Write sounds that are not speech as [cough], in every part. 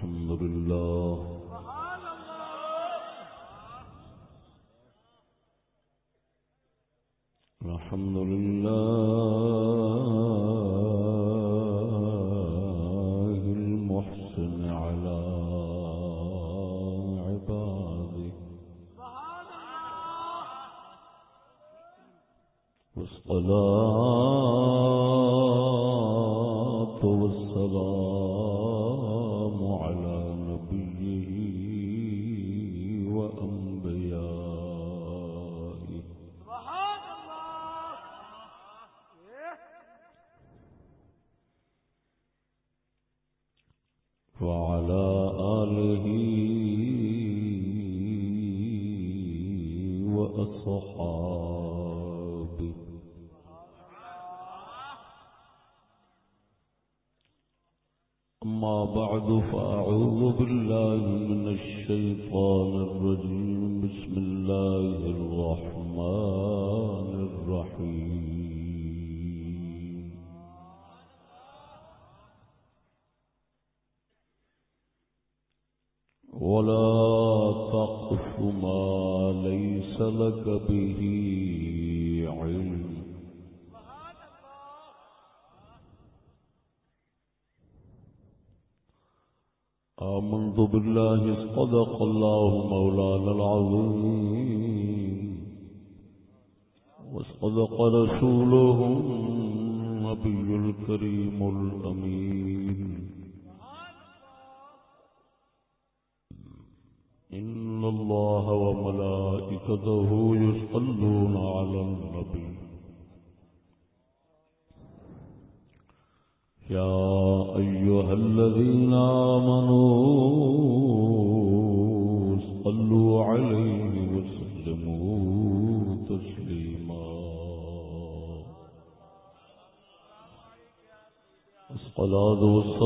الحمد لله. الحمد لله.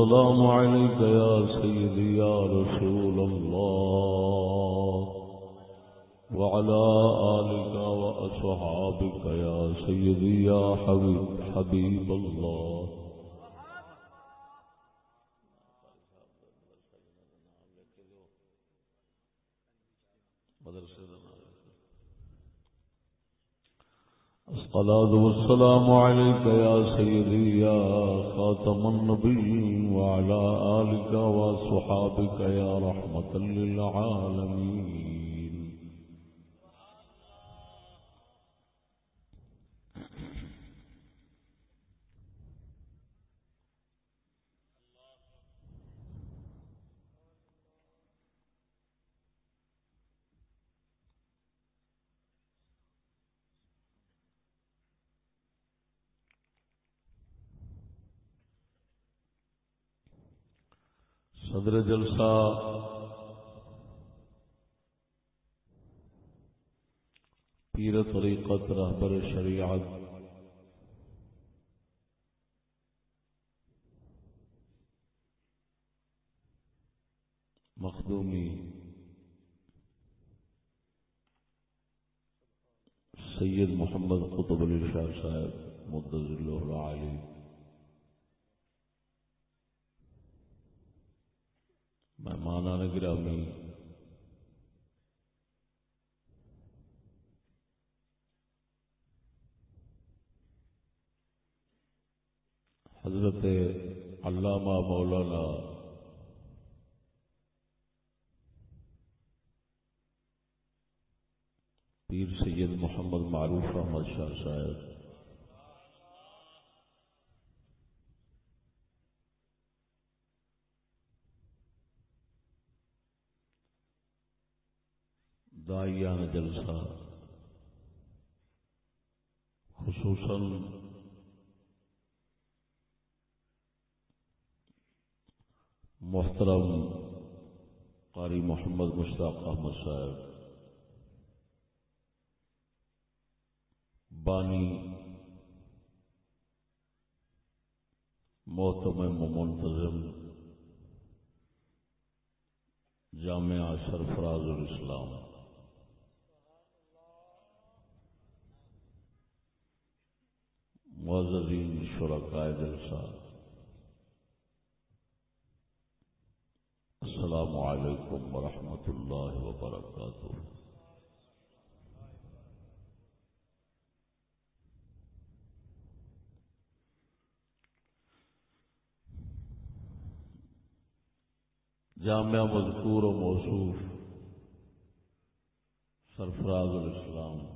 والسلام عليك يا سيدي يا رسول الله. وعلى آلك وأصحابك يا سيدي يا حبيب, حبيب الله. الصلاة والسلام عليك يا سيدي يا خاتم النبي وصحابك يا رحمة للعالمين. صدر جلسہ۔ پیر طریقت رہبر شریعت۔ مخدومی۔ سید محمد قطب علی شاہ صاحب مدض اللہ علی مہمان گرامی حضرت علامہ مولانا پیر سید محمد معروف احمد شاہ صاحب۔ دائیان جلسہ، خصوصاً محترم قاری محمد مشتاق احمد صاحب، بانی محتم منتظم جامعہ سرفراز الاسلام۔ معززین شرکائے جلسہ السلام علیکم ورحمۃ اللہ وبرکاتہ۔ جامعہ مذکور و موصوف سرفراز الاسلام۔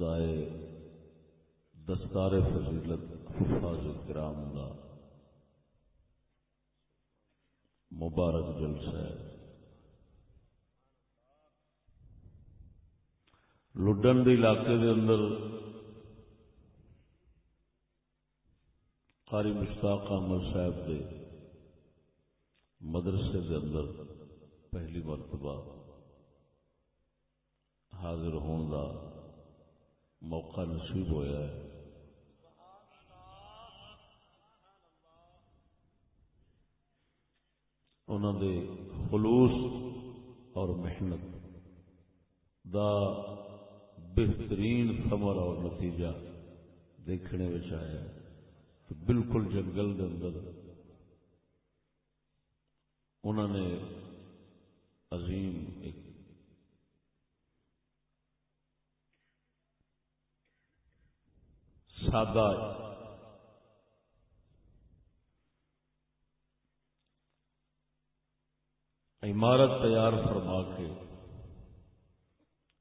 دائے دستار فضیلت حفاظ کرام دا مبارک جلسہ ہے۔ لڈن کے علاقے دے اندر قاری مشتاق احمد صاحب دے مدرسے دے اندر پہلی مرتبہ حاضر ہونے کا موقع نصیب ہویا ہے۔ انہوں دے خلوص اور محنت دا بہترین ثمر اور نتیجہ دیکھنے میں آیا تو بالکل جنگل دے اندر انہوں نے عظیم ایک سادہ عمارت تیار فرما کے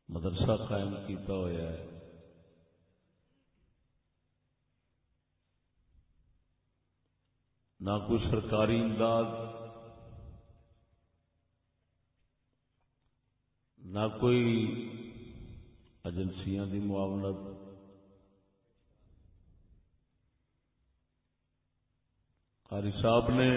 مدرسہ قائم کیتا ہوا ہے۔ نہ کوئی سرکاری امداد، نہ کوئی ایجنسیاں کی معاونت۔ قاری صاحب نے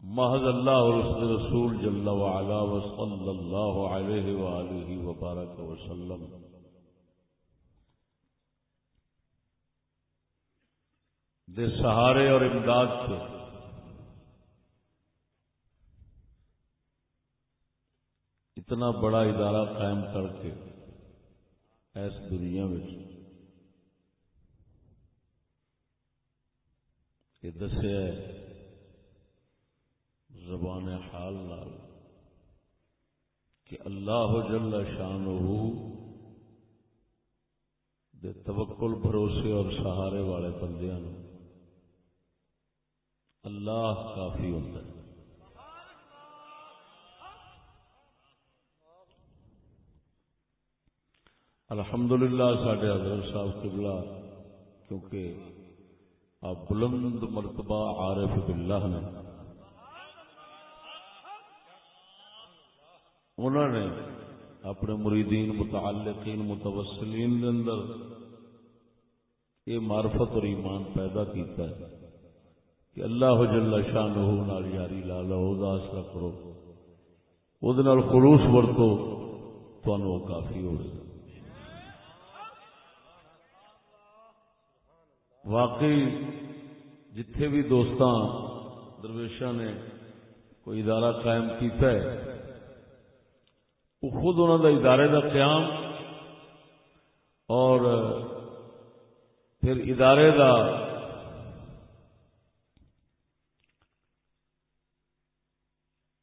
محض اللہ اور اس رسول جل وعلا وصلی اللہ علیہ وآلہ وبارک وسلم دے سہارے اور امداد سے اتنا بڑا ادارہ قائم کر کے اس دنیا میں یہ دسیا زبان حال لال کہ اللہ جل شان دے توکل، بھروسے اور سہارے والے بندیاں اللہ کافی ہوتا ہے۔ الحمد للہ سڈے حضرت صاحب قبلہ، کیونکہ آپ بلند مرتبہ عارف باللہ نے انہوں نے اپنے مریدین متعلقین متوسلین اندر یہ معرفت اور ایمان پیدا کیتا ہے کہ اللہ جل شان نال یاری لا لو آسرا کرو وہ خلوص ورتو تو کافی ہو واقعی جتھے بھی دوستان درویشا نے کوئی ادارہ قائم کیتا ہے، وہ خود انہوں کا ادارے کا قیام اور پھر ادارے کا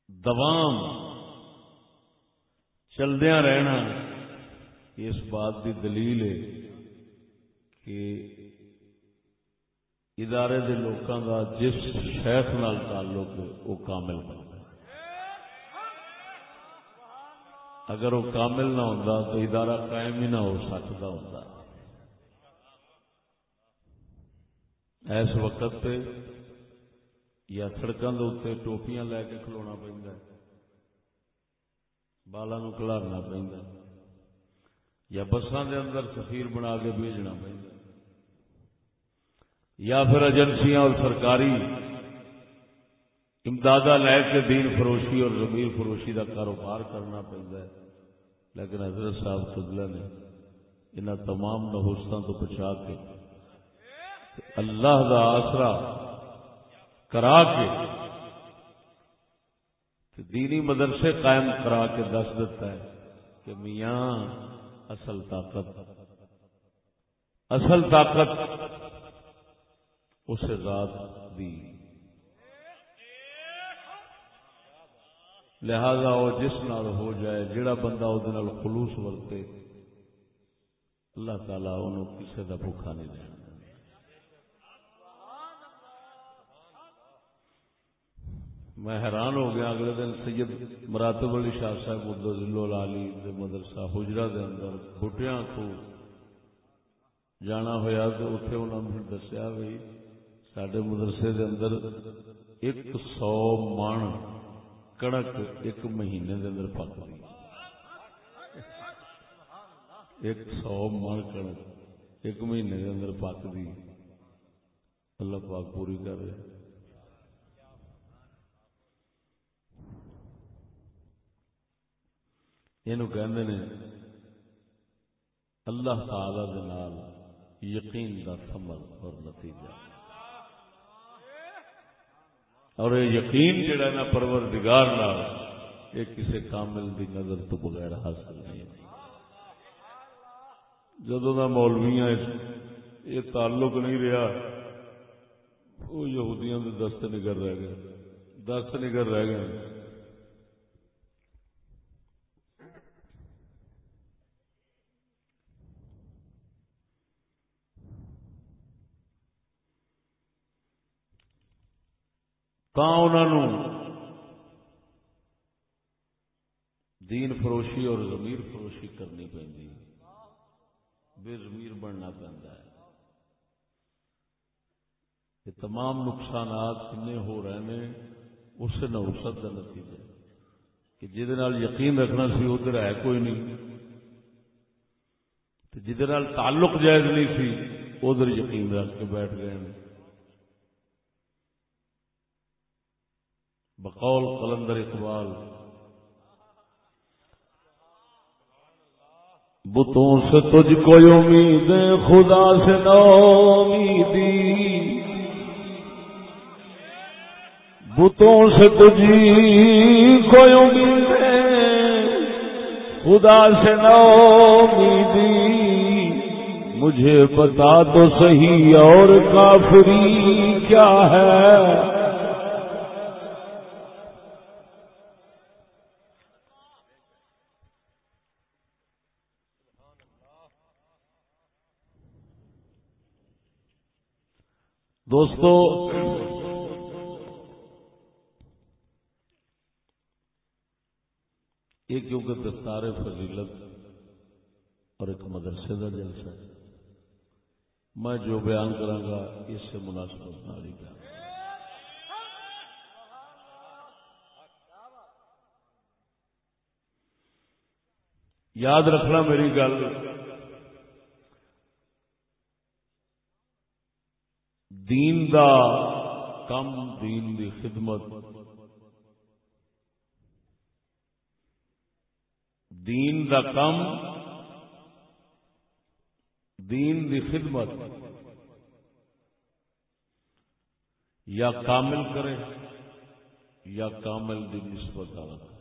دوام چلدیا رہنا اس بات کی دلیل ہے کہ ادارے دے لوگوں کا جس شیخ نال تعلق وہ کامل بنتا اگر وہ کامل نہ ہوتا تو ادارہ قائم ہی نہ ہو سکتا ہوتا اس وقت پہ یا سڑکوں کے اتنے ٹوپیاں لے کے کھلونا پہ بالا نو کلارنا پہ یا بسان دے اندر سفیر بنا کے بھیجنا پہ یا پھر ایجنسیاں اور سرکاری امداد لے کے دین فروشی اور زمین فروشی کا کاروبار کرنا پہنتا ہے۔ لیکن حضرت صاحب قبلہ نے ان تمام نہوستوں تو بچا کے اللہ دا آسرا کرا کے دینی مدرسے قائم کرا کے دس دیتا ہے کہ میاں اصل طاقت اصل طاقت اس ذات دی۔ لہذا وہ جس نال ہو جائے، جڑا بندہ وہ خلوص ورتے، اللہ تعالیٰ انہوں کسی کا بھوکھا نہیں دینا۔ میں حیران ہو گیا اگلے دن سید مراتب علی شاہ صاحب ادو لالی مدرسہ حجرا دے اندر بٹیاں کو جانا ہوا تو اتنے انہوں نے دسیا بھائی سڈے مدرسے دے اندر ایک سو من کڑک ایک مہینے دے اندر پک گئی ایک سو من کڑک ایک مہینے دے اندر پک دی اللہ پاک پوری کر رہے یہ کہ اللہ تعالی دے نال یقین دا ثمر اور نتیجہ اور یہ یقین جڑا نا پرور دگار یہ کسی کامل دی نظر تو بغیر حاصل نہیں جدو کا مولویا یہ تعلق نہیں رہا، وہ یہودیاں دست نگر رہ گئے۔ دست نگر رہ گئے۔ انہوں دین فروشی اور ضمیر فروشی کرنی پہ بے ضمیر بننا پہنتا ہے یہ تمام نقصانات کنے ہو رہے ہیں اس سے نوسط کا نتیجہ کہ جہد یقین رکھنا سی ادھر ہے کوئی نہیں جہد تعلق جائز نہیں سی ادھر یقین رکھ کے بیٹھ گئے ہیں بقول قلندر اقبال، بتوں سے تجھ کو امید خدا سے نو امیدی بتوں سے تجھ کو امید خدا سے نو امیدی مجھے بتا تو صحیح اور کافری کیا ہے؟ دوستو، یہ کیونکہ دستار فضیلت اور ایک مدرسے کا جلسہ ہے۔ میں جو بیان کروں اس سے مناسبت نہ کا یاد رکھنا میری گل۔ دین دا کم دین دی خدمت۔ دین دا کم دین دی خدمت۔ یا کامل کرے یا کامل دی نسبت رکھے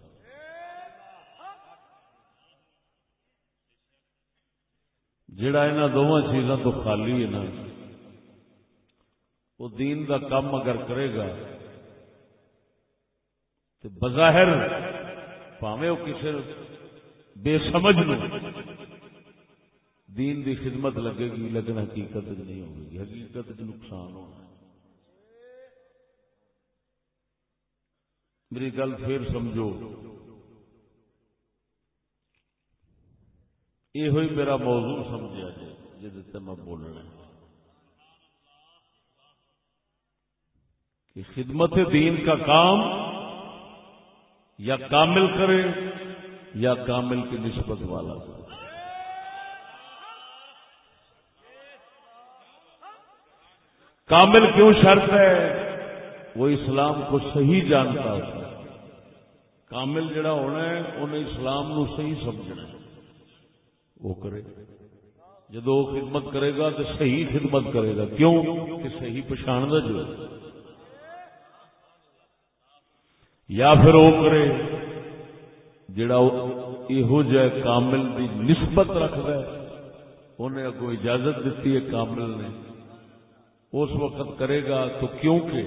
جڑا یہاں دونوں چیزوں تو خالی ہے نا۔ وہ دین دا کام اگر کرے گا تو بظاہر پاوے وہ کسی بے سمجھ لو دین دی خدمت لگے گی، لیکن حقیقت نہیں ہوگی حقیقت نقصان ہونا میری گل پھر سمجھو۔ یہ ہوئی میرا موضوع سمجھا جی جی میں بولنا ہے۔ کہ خدمت دین کا کام یا کامل کرے یا کامل کی نسبت والا کرے کامل کیوں شرط ہے؟ وہ اسلام کو صحیح جانتا ہے۔ کامل جڑا ہونا ہے، انہیں اسلام نو صحیح سمجھنا ہے۔ وہ کرے۔ جدو خدمت کرے گا تو صحیح خدمت کرے گا۔ کیوں؟ کہ صحیح پچھاڑ جو ہے۔ یا پھر وہ کرے جڑا یہو جہ کامل کی نسبت رکھد انہیں اگو اجازت دیتی ہے کامل نے۔ اس وقت کرے گا تو کیونکہ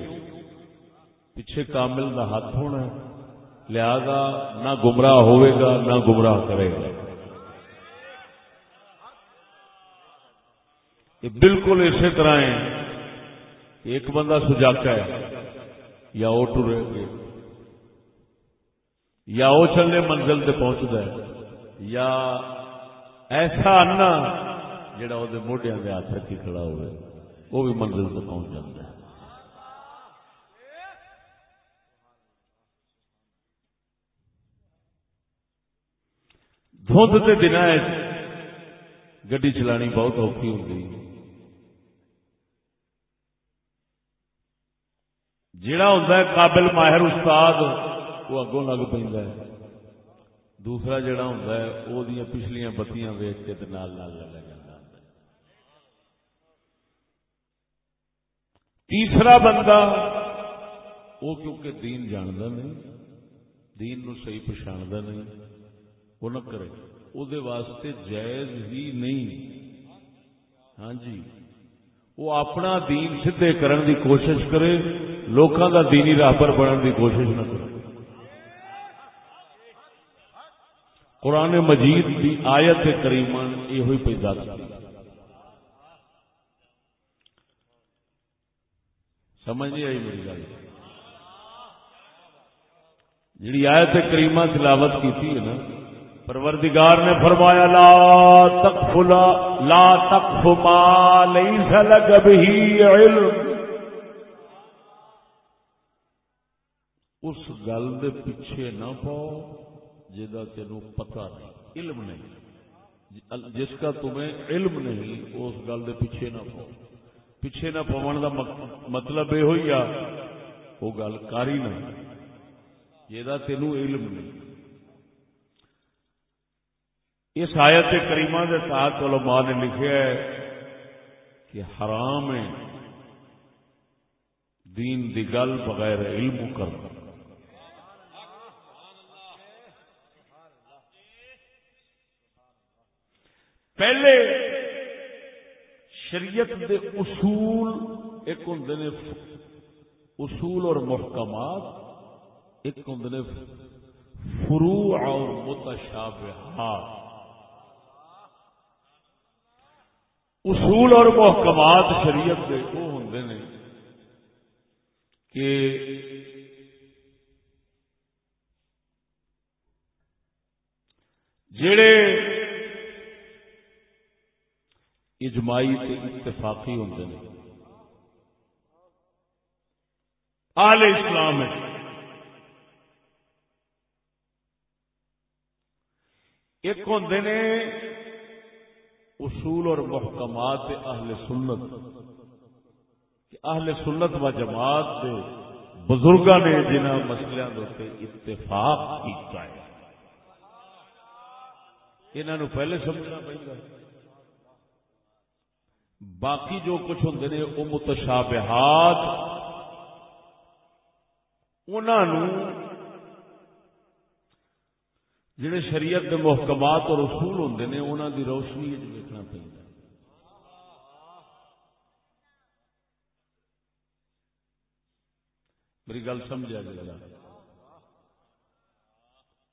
پیچھے کامل کا ہاتھ ہونا ہے، لہذا نہ گمراہ ہوئے گا، نہ گمراہ کرے گا۔ یہ بالکل اسی طرح ہے، ایک بندہ سجاتا ہے یا وہ ٹرے گے یا وہ چلے منزل سے پہنچتا ہے، یا ایسا آنا جڑا وہ موڈیا کے ہاتھ رکھی کھڑا ہوئے وہ بھی منزل سے پہنچ جاتا ہے۔ دھند کے دن گڈی چلانی بہت اوکھی ہوتی جڑا ہوں قابل ماہر استاد وہ اگوں لگ پہ دوسرا جڑا ہوں وہ پچھلیاں بتیاں ویچ کے نال نال لگا جاتا تیسرا بندہ وہ کیونکہ دین جانتا نہیں دین نو صحیح پچھاڑتا نہیں وہ نہ کرے وہ واسطے جائز ہی نہیں ہاں جی وہ اپنا دین سدھے کرن دی کوشش کرے لوکاں دا دینی راہبر بننے دی کوشش نہ کرے قرآن مجید کی آیت کریمان یہ ہوئی سمجھ نہیں آئی میری گل۔ جی آیت کریمہ تلاوت کی تھی نا، پروردگار نے فرمایا، لا تقف لا لا تقف ما ليس لك به علم۔ اس گل دے پیچھے نہ پاؤ۔ جا تین پتا نہیں، علم نہیں۔ جی، جس کا تمہیں علم نہیں، اس گل کے پیچھے نہ پاؤ پیچھے نہ پون کا مطلب یہ ہوئی آ، وہ گل کاری نہ جا تین علم نہیں۔ اس آیت کریمہ کے ساتھ علماء نے لکھا ہے کہ حرام ہے دین دی گل بغیر علم کرنا۔ پہلے شریعت دے اصول ایک ہوں نے اصول اور محکمات، ایک ہوں نے فروع اور متشابہات۔ اصول اور محکمات شریعت کے وہ ہوں نے کہ جڑے اجماعی تے اتفاقی ہوں آل اسلام ایک ہوں نے اصول اور محکمات اہل سنت اہل سنت و جماعت کے بزرگوں نے جنہ مسلوں کے اتفاق کیا ہے۔ انہوں پہلے سمجھنا پہنتا باقی جو کچھ ہوں نے وہ متشابہات انہوں جڑے شریعت کے محکمات اور اصول ہوں نے انہوں کی روشنی دیکھنا پہنتا میری گل سمجھا جائے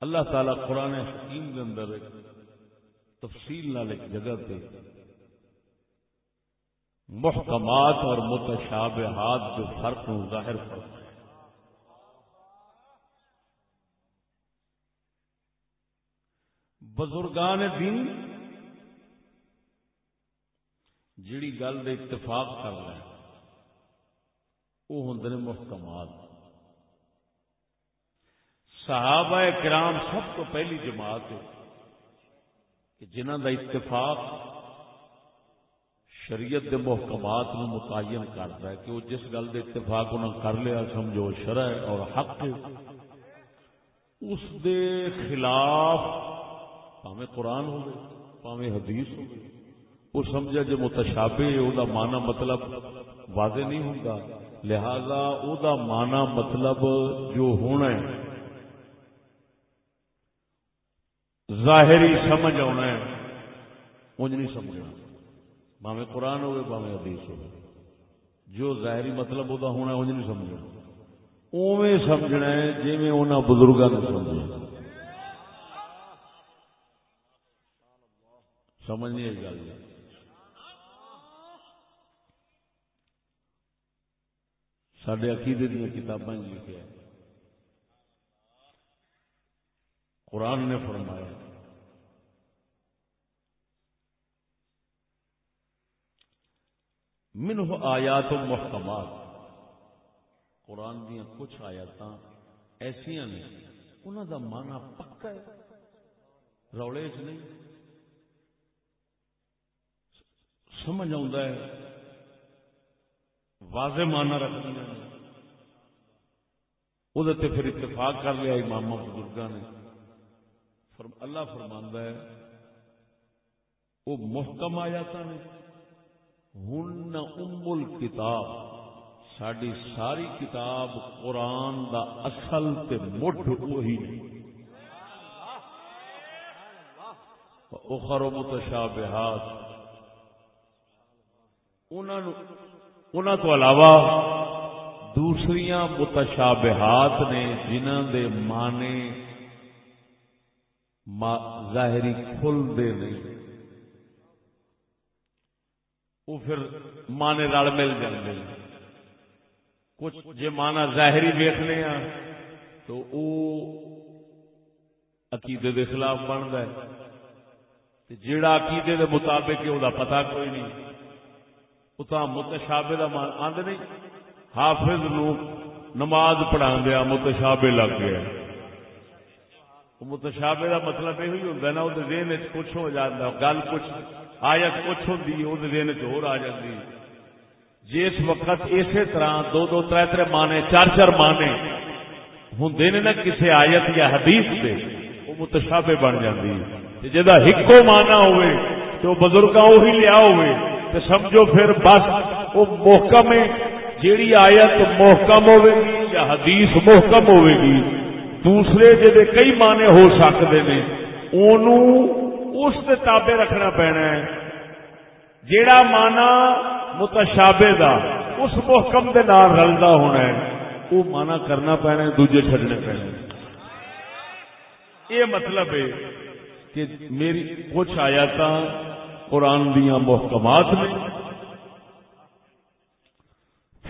اللہ تعالی قرآن حکیم کے اندر تفصیل نال ایک جگہ پہ محکمات اور متشابہات جو فرق ہوں، ظاہر فرق بزرگان دین جیڑی گل دے اتفاق کر رہے ہیں، وہ ہوں نے محکمات۔ صحابہ کرام سب تو پہلی جماعت ہے کہ جنہ دا اتفاق شریعت دے محکمات نو متعین کرتا ہے کہ وہ جس گل دے اتفاق انہوں کر لیا، سمجھو شرع اور حق اس دے خلاف پاویں قرآن ہو پاویں حدیث ہو وہ سمجھا جو متشابہ ہے وہ مانا مطلب واضح نہیں ہوگا لہذا او دا مانا مطلب جو ہونا ہے، ظاہری سمجھ آنا ہے انج نہیں سمجھنا۔ باوے قرآن ہوئے باوے حدیث ہوئے۔ جو ظاہری مطلب وہ ہونا انج نہیں سمجھنا۔ اوے سمجھنا ہے جی میں انہوں بزرگوں نے سمجھا سمجھنی ایک گل سڈے عقیدے دیا کتابیں لکھے قرآن نے فرمایا منہ آیات و محکمات۔ قرآن دیا کچھ آیات ایسا نے انہوں کا مانا پکا ہے۔ روڑے چ نہیں۔ سمجھ آ واضح مانا رکھتی وہ پھر اتفاق کر لیا امام بزرگ نے۔ اللہ فرماندہ ہے وہ محکم آیات نے۔ ہن ام الکتاب ساری ساری کتاب قرآن دا اصل تے مٹھ وہی اخر متشابہات۔ انہوں تو علاوہ دوسری متشابہات نے جنہ دے مانے ظاہری کھل دے نہیں۔ وہ پھر مانے رل مل جاتے کچھ جی مانا ظاہری ویخنے ہاں، تو وہ عقیدے کے خلاف بنتا ہے۔ جیڑا عقیدے کے مطابق وہ پتا کوئی نہیں۔ وہ متشابے کا مان آند نہیں۔ حافظ نو نماز پڑھا دیا متشابے لگ گیا متشابے کا مطلب یہ ہوتا ہے نا وہ دن کچھ ہو جاتا گل کچھ آیت کچھ ہوتی وہ دن چ آ جاتی جس وقت اسی طرح دو دو تر تر مانے چار چار مانے ہوں نا کسی آیت یا حدیث سے وہ متشابے بن جاتی جا ہکو مانا ہوئے تو بزرگ وہی لیا ہوئے تو سمجھو پھر بس وہ محکم ہے۔ جیڑی آیت محکم ہوے گی یا حدیث محکم ہوے گی، دوسرے جی کئی مانے ہو سکتے ہیں اس تابے رکھنا پینا ہے۔ جیڑا مانا متشابے دا، اس محکم دے نال رلدا ہونا ہے۔ وہ مانا کرنا پینا دوجے چڈنے پینے یہ مطلب ہے کہ میری کچھ آیات قرآن دیا محکمات نے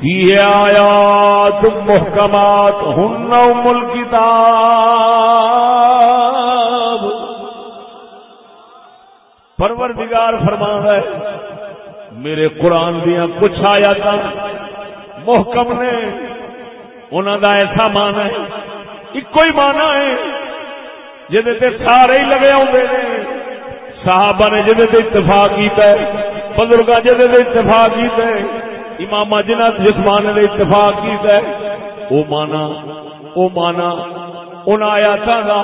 فی آیات محکمات ہن ام پروردگار فرما ہے، میرے قرآن دیا کچھ آیات محکم نے انہوں کا ایسا مان ہے ایک ہی مانا ہے جہد سارے ہی لگے آتے ہیں صحابہ نے جہد اتفاق کیتا ہے بزرگ جہد اتفاق کیتا ہے امام جنہ جسمان نے اتفاق کیتا ہے وہ مانا وہ مانا ان آیات کا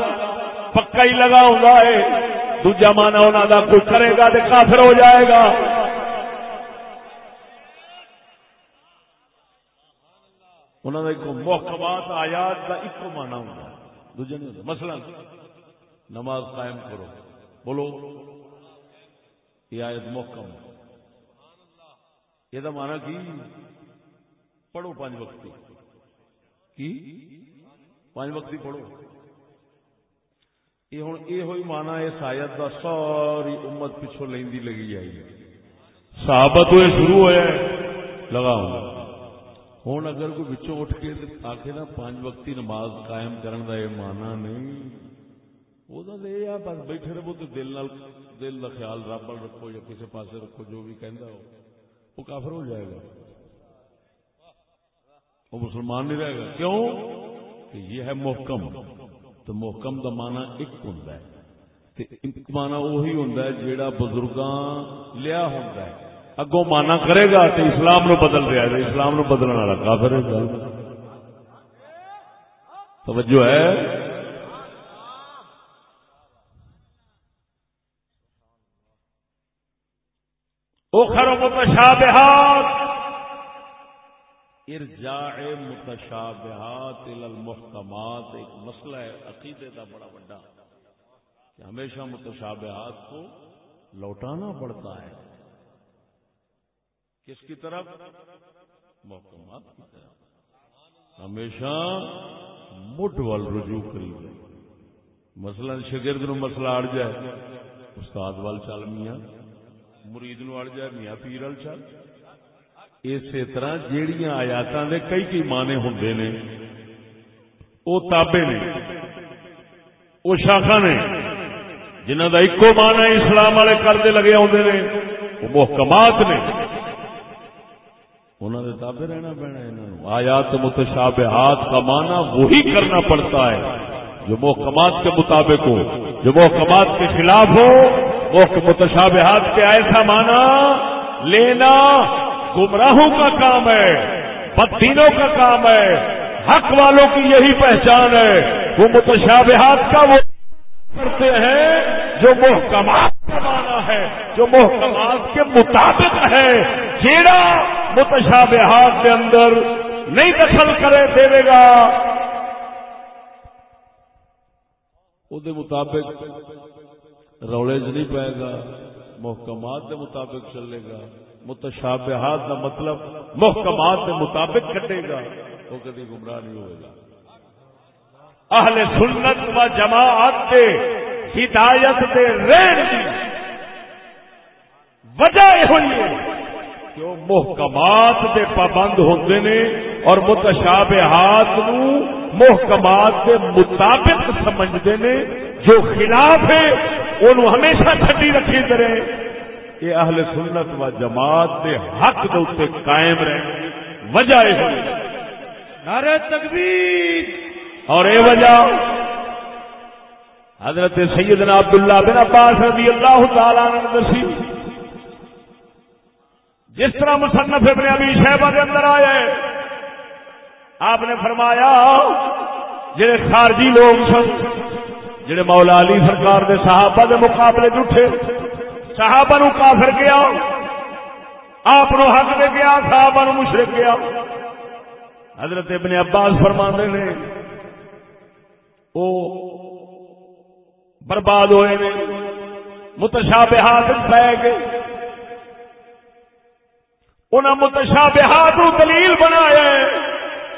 پکا ہی لگا ہوں ہے۔ دوجا مانا انہوں کا کوئی کرے گا تو کافر ہو جائے گا۔ انہوں نے ایک محکمات آیات کا ایک مانا ہوں دوجے نہیں مثلا نماز قائم کرو۔ بولو، یہ آیت محکم یہ تو مانا کی؟ پڑھو پانچ وقتی۔ کی؟ پانچ وقتی پڑھو۔ یہ ہوں یہ ہوئی مانا اس آیت کا ساری امت پچھو لینی لگی آئی صحابہ تو یہ شروع ہوا لگا ہوں ہوں اگر کوئی بچوں اٹھ کے آ کے نا پانچ وقتی نماز قائم کرنے کا یہ مانا نہیں وہ بس بیٹھے رہو تو دل نال دل کا خیال رب رکھو یا کسی پاس رکھو جو بھی کہہ ہو وہ کافر ہو جائے گا وہ مسلمان نہیں رہے گا کیوں کہ یہ ہے محکم تو محکم کا مانا ایک ہوں مانا وہی ہوں جا بزرگاں لیا ہوں اگوں مانا کرے گا تو اسلام نو بدل رہا ہے اسلام نو بدلنے والا کافر ہے۔ توجہ ہے۔ اخر متشابہات۔ ارجاع متشابہات المحکمات، ایک مسئلہ ہے، عقیدے کا بڑا بڑا کہ ہمیشہ متشابہات کو لوٹانا پڑتا ہے۔ کس کی طرف؟ محکمات ہمیشہ مٹ وال رجوع کری مثلا شگرد نو مسئلہ اڑ جائے، استاد وال چل میاں، مرید نو اڑ جائے، میاں پیر وال چل۔ اسی طرح جیڑیاں آیاتاں دے کئی کئی معنی ہوندے نے۔ او تابے نے، او شاخا نے جنہ دا ایکو معنی اسلام والے کرتے لگے آدھے نے وہ محکمات نے۔ انہوں نے تابے رہنا پینا آیات متشابہات کا معنی وہی کرنا پڑتا ہے، جو محکمات کے مطابق ہو، جو محکمات کے خلاف ہو وہ متشابہات کے ایسا مانا لینا گمراہوں کا کام ہے بدینوں کا کام ہے، حق والوں کی یہی پہچان ہے۔ وہ متشابہات کا وہ کرتے ہیں جو محکمات کا مانا ہے، جو محکمات کے مطابق ہے۔ جیڑا متشابہات کے اندر نہیں دخل کرے، دے گا۔ وہ مطابق رولے نہیں پائے گا، محکمات کے مطابق چلے گا۔ متشابہات کا مطلب محکمات کے مطابق کٹے گا، وہ کبھی گمراہ نہیں ہوئے گا۔ اہل سنت و جماعت دے ہدایت دے رہن کی وجہ یہ ہوئی ہے کہ وہ محکمات دے پابند ہوتے نے اور متشابہات نو محکمات کے مطابق سمجھتے نے، جو خلاف ہے، انہوں ہمیشہ چھٹی رکھی کرے یہ اہل سنت و جماعت کے حق دے قائم رہے۔ وجہ یہ نعرہ تکبیر۔ اور یہ وجہ حضرت سیدنا عبداللہ بن عباس رضی اللہ تعالیٰ نے دسی۔ جس طرح مصنف ابن ابی شہبہ کے اندر آیا ہے، آپ نے فرمایا، جڑے خارجی لوگ سن، جڑے مولا علی سرکار دے صحابہ دے مقابلے جٹھے صحابہ نو کافر گیا آپ حق دے گیا صحابہ نو مشرک گیا حضرت ابن عباس فرما نے، او برباد ہوئے نے، متشابہات پہ گئے۔ انہیں متشابہات دلیل بنایا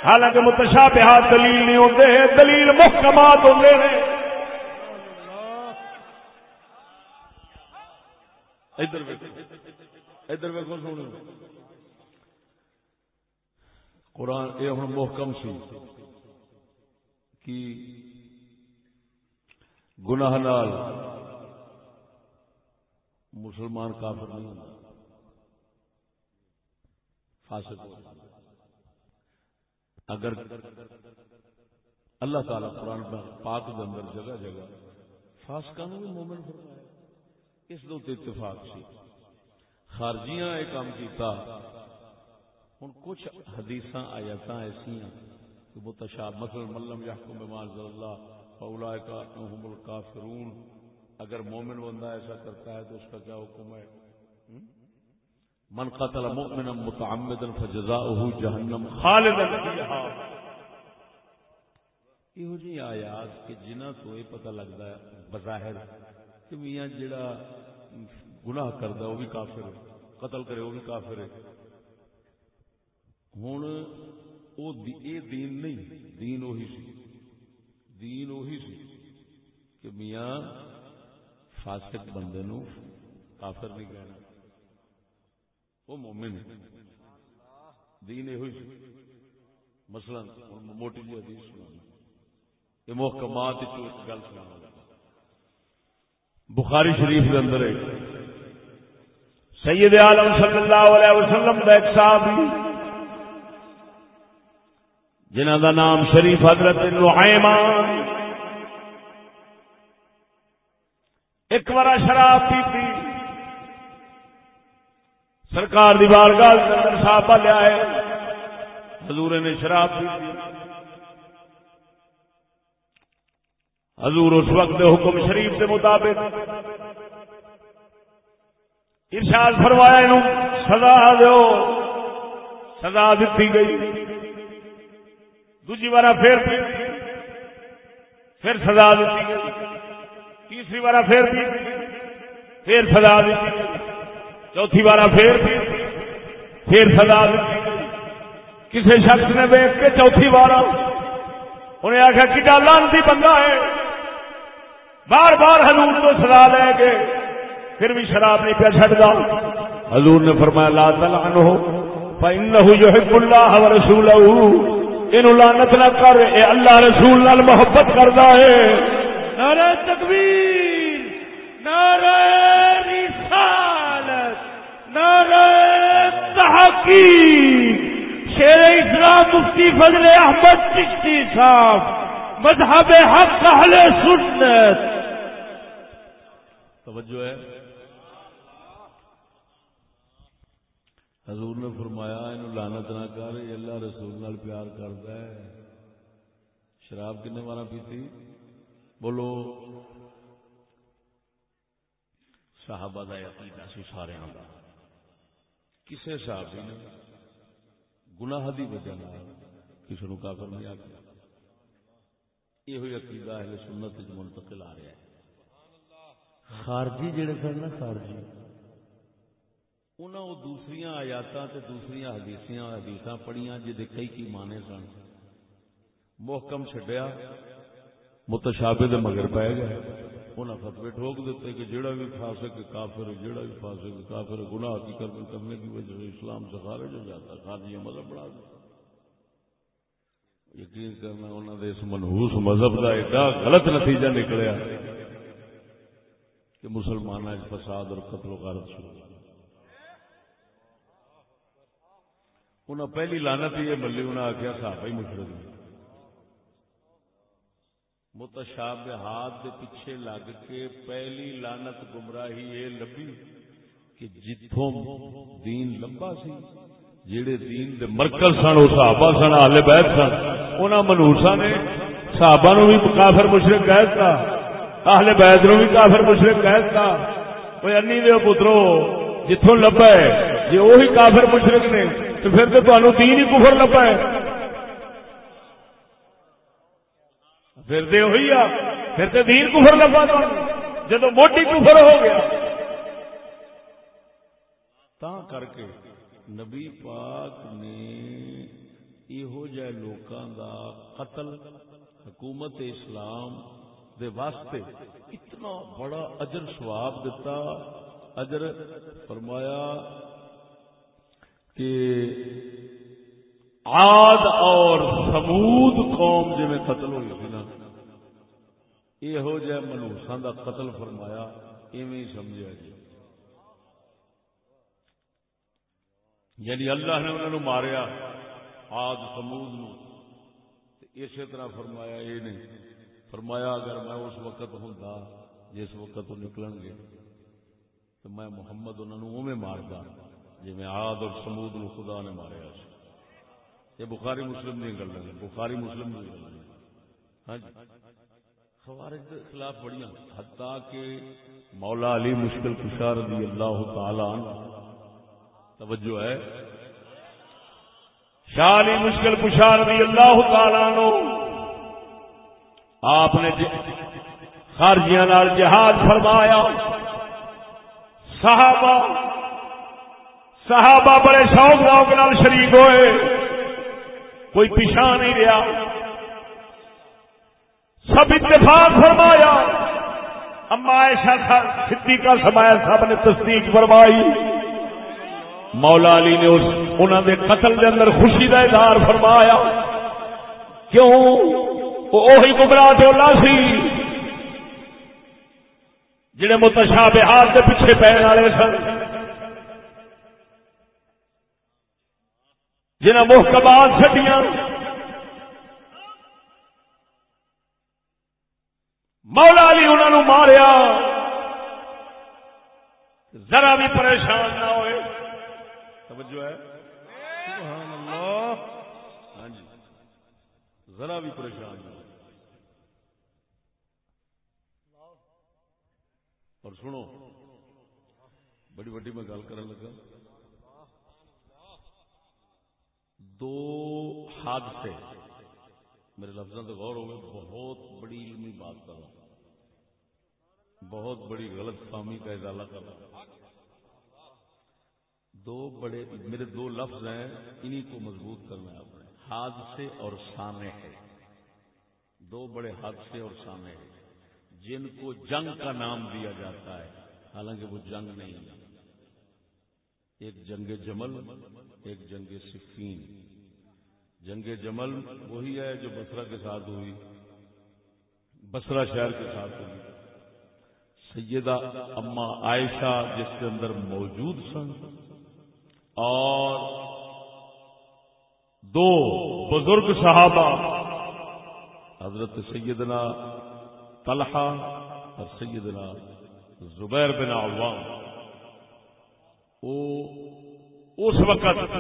حالانکہ متشابہات دلیل نہیں ہوتے دلیل محکمات ہوتے ہیں ادھر ادھر ویکو سنو قرآن، یہ ہوں محکم سی کہ گناہ نال مسلمان کافر نہیں ہوتا فاسق اگر اللہ تعالی قرآن پاک کے اندر جگہ جگہ فاسکا بھی مومن فرمایا اس دو اتفاق سی۔ خارجیاں یہ کام کیتا۔ ہوں کچھ حدیث آیات ایسا کہ متشاب مثلا ملم یحکم بما انزل اللہ فاولئک هم الکافرون۔ اگر مومن بندہ ایسا کرتا ہے تو اس کا کیا حکم ہے؟ من قتل مؤمنا متعمدا فجزاؤه جہنم خالدا فيها یہ جی آیات کہ جنہ تو یہ پتہ لگتا ہے، بظاہر کہ میاں جڑا گناہ کرتا وہ بھی کافر ہے۔ قتل کرے، وہ بھی کافر ہے۔ ہوں یہ دین نہیں، دین وہی سی۔ دین وہی سی کہ میاں فاسق بندے نو کافر نہیں کہنا۔ وہ مومن دین یہ سی۔ مثلا موٹی جی حدیث سنا یہ محکمات گل سنا بخاری شریف کے اندر ہے سید عالم صلی اللہ علیہ وسلم کا ایک صحابی جنہ کا نام شریف حضرت نعیمان ایک بار شراب پی تھی سرکار دی بارگاہ اندر صاحب لیا ہے حضور نے شراب پی تھی حضور اس وقت حکم شریف کے مطابق ارشاد فرمایا سزا دو سزا دیتی گئی۔ دوجی بار پھر پھر سزا دیتی گئی۔ تیسری بار پھر پھر سزا دیتی گئی۔ چوتھی بار پھر پھر سزا دیتی گئی۔ کسی شخص نے ویک کے چوتھی بار انہیں آخیا کہ لانتی بندہ ہے؟ بار بار حضور تو سلا لے کے پھر بھی شراب نہیں پیا چڑھتا حضور نے فرمایا، لا تلعن ہو فإنه يحب الله ورسوله ان لعنت نہ کر، اے اللہ رسول نال محبت کردا ہے۔ نعرہ تکبیر، نعرہ رسالت، نعرہ تحقیق۔ شیر اسلام مفتی فضل احمد چشتی صاحب مذہب حق اہل سنت۔ توجہ ہے۔ حضور نے فرمایا یہ لانت نہ کر، یہ اللہ رسول نال پیار کرتا ہے۔ شراب کنے بارہ پیتی؟ بولو۔ صحابہ کا عقیدہ سی سارے کا کسی صحابی نے گناہ دی وجہ کسی نو کافر نہیں آ یہ عقیدہ اہل سنت منتقل آ رہا ہے خارجی جڑے سن نا خارجی انہوں دوسری آیات دوسری حدیثیاں حدیث پڑھیاں جی کئی کی مانے سن محکم چڈیا متشابے دے مگر پی گئے انہیں فتوے ٹھوک دیتے کہ جڑا بھی فاسق کافر ہے جڑا بھی فاسق کافر گناہ کی کرنے کی وجہ سے اسلام سے خارج ہو جاتا ہے خارجی مذہب بڑھا دیتا یقین کرنا انہوں نے اس منہوس مذہب کا ایڈا غلط نتیجہ نکلیا کہ مسلمان فساد اور قتل و غارت شروع انہیں پہلی لانت یہ ملی انہیں آخیا صحابہ ہی مشرق متشاب ہاتھ پیچھے لگ کے پہلی لانت گمراہی یہ لبی کہ جتوں دین لمبا سی جہے دین دے مرکز سن، وہ صحابہ سن آلے بیت سن۔ انہوں منہوسا نے صحابہ نو بھی کافر مشرق کہہ دیتا آہلے بیت نو بھی کافر مشرق کہہ دیتا وہ انی دے پترو جتوں لبا ہے جی وہی کافر مشرق نے، تو پھر تو تمہیں تین ہی کفر لبا ہے۔ پھر تو وہی آ، پھر تو دین کفر لبا جدو موٹی کفر ہو گیا۔ تا کر کے نبی پاک نے یہو جہ لوکاں دا قتل حکومت اسلام دے واسطے اتنا بڑا اجر سواب دیتا اجر فرمایا کہ آد اور سمود قوم جی میں قتل ہوئی تھی نا یہ جہ منوسا کا قتل فرمایا ایویں سمجھا جی یعنی اللہ نے انہوں نے ماریا آد سمود نو۔ اسی طرح فرمایا یہ نہیں۔ فرمایا اگر میں اس وقت ہوں جس وقت وہ نکلن گے، تو میں محمد انہوں نے مارتا جی میں آد اور سمود نو خدا نے ماریا سی۔ یہ بخاری مسلم نہیں کر لیں بخاری مسلم نہیں کر لیں ہاں جی۔ خوارج کے خلاف بڑی حتیٰ کہ مولا علی مشکل کشار رضی اللہ تعالی عنہ، توجہ ہے۔ شاہ علی مشکل کشار رضی اللہ تعالی عنہ۔ آپ نے جی- خارجیاں جہاد فرمایا۔ صحابہ صحابہ بڑے شوق شوق نال شریک ہوئے۔ کوئی پیچھا نہیں رہا۔ سب اتفاق فرمایا۔ اما ایسا سدھی کا سمایا سب نے تصدیق فرمائی۔ مولا علی نے اس انہوں نے قتل کے اندر خوشی کا اظہار فرمایا۔ کیوں؟ وہی گمراہ ڈولا سی جڑے متشابہات کے پیچھے پہن والے سن۔ جنہیں محکمات چڈیاں مولا علی انہوں نے ماریا۔ ذرا بھی پریشان نہ ہوئے توجہ ہے۔ سبحان اللہ۔ ہاں جی۔ ذرا بھی پریشان نہ اور سنو، بڑی بڑی میں گل کرنے لگا۔ دو حادثے میرے لفظوں سے غور ہوئے، بہت بڑی علمی بات کر رہا ہوں بہت بڑی غلط فہمی کا اضالہ کر رہا ہوں دو بڑے میرے دو لفظ ہیں، انہی کو مضبوط کرنا ہے آپ نے حادثے اور سامنے ہے۔ دو بڑے حادثے اور سامنے ہے۔ جن کو جنگ کا نام دیا جاتا ہے، حالانکہ وہ جنگ نہیں ہے۔ ایک جنگ جمل، ایک جنگ صفین جنگ جمل وہی ہے جو بسرا کے ساتھ ہوئی۔ بسرا شہر کے ساتھ ہوئی۔ سیدہ اما عائشہ جس کے اندر موجود سن۔ اور دو بزرگ صحابہ، حضرت سیدنا طلحہ اور سیدنا زبیر بن عوام۔ او اس وقت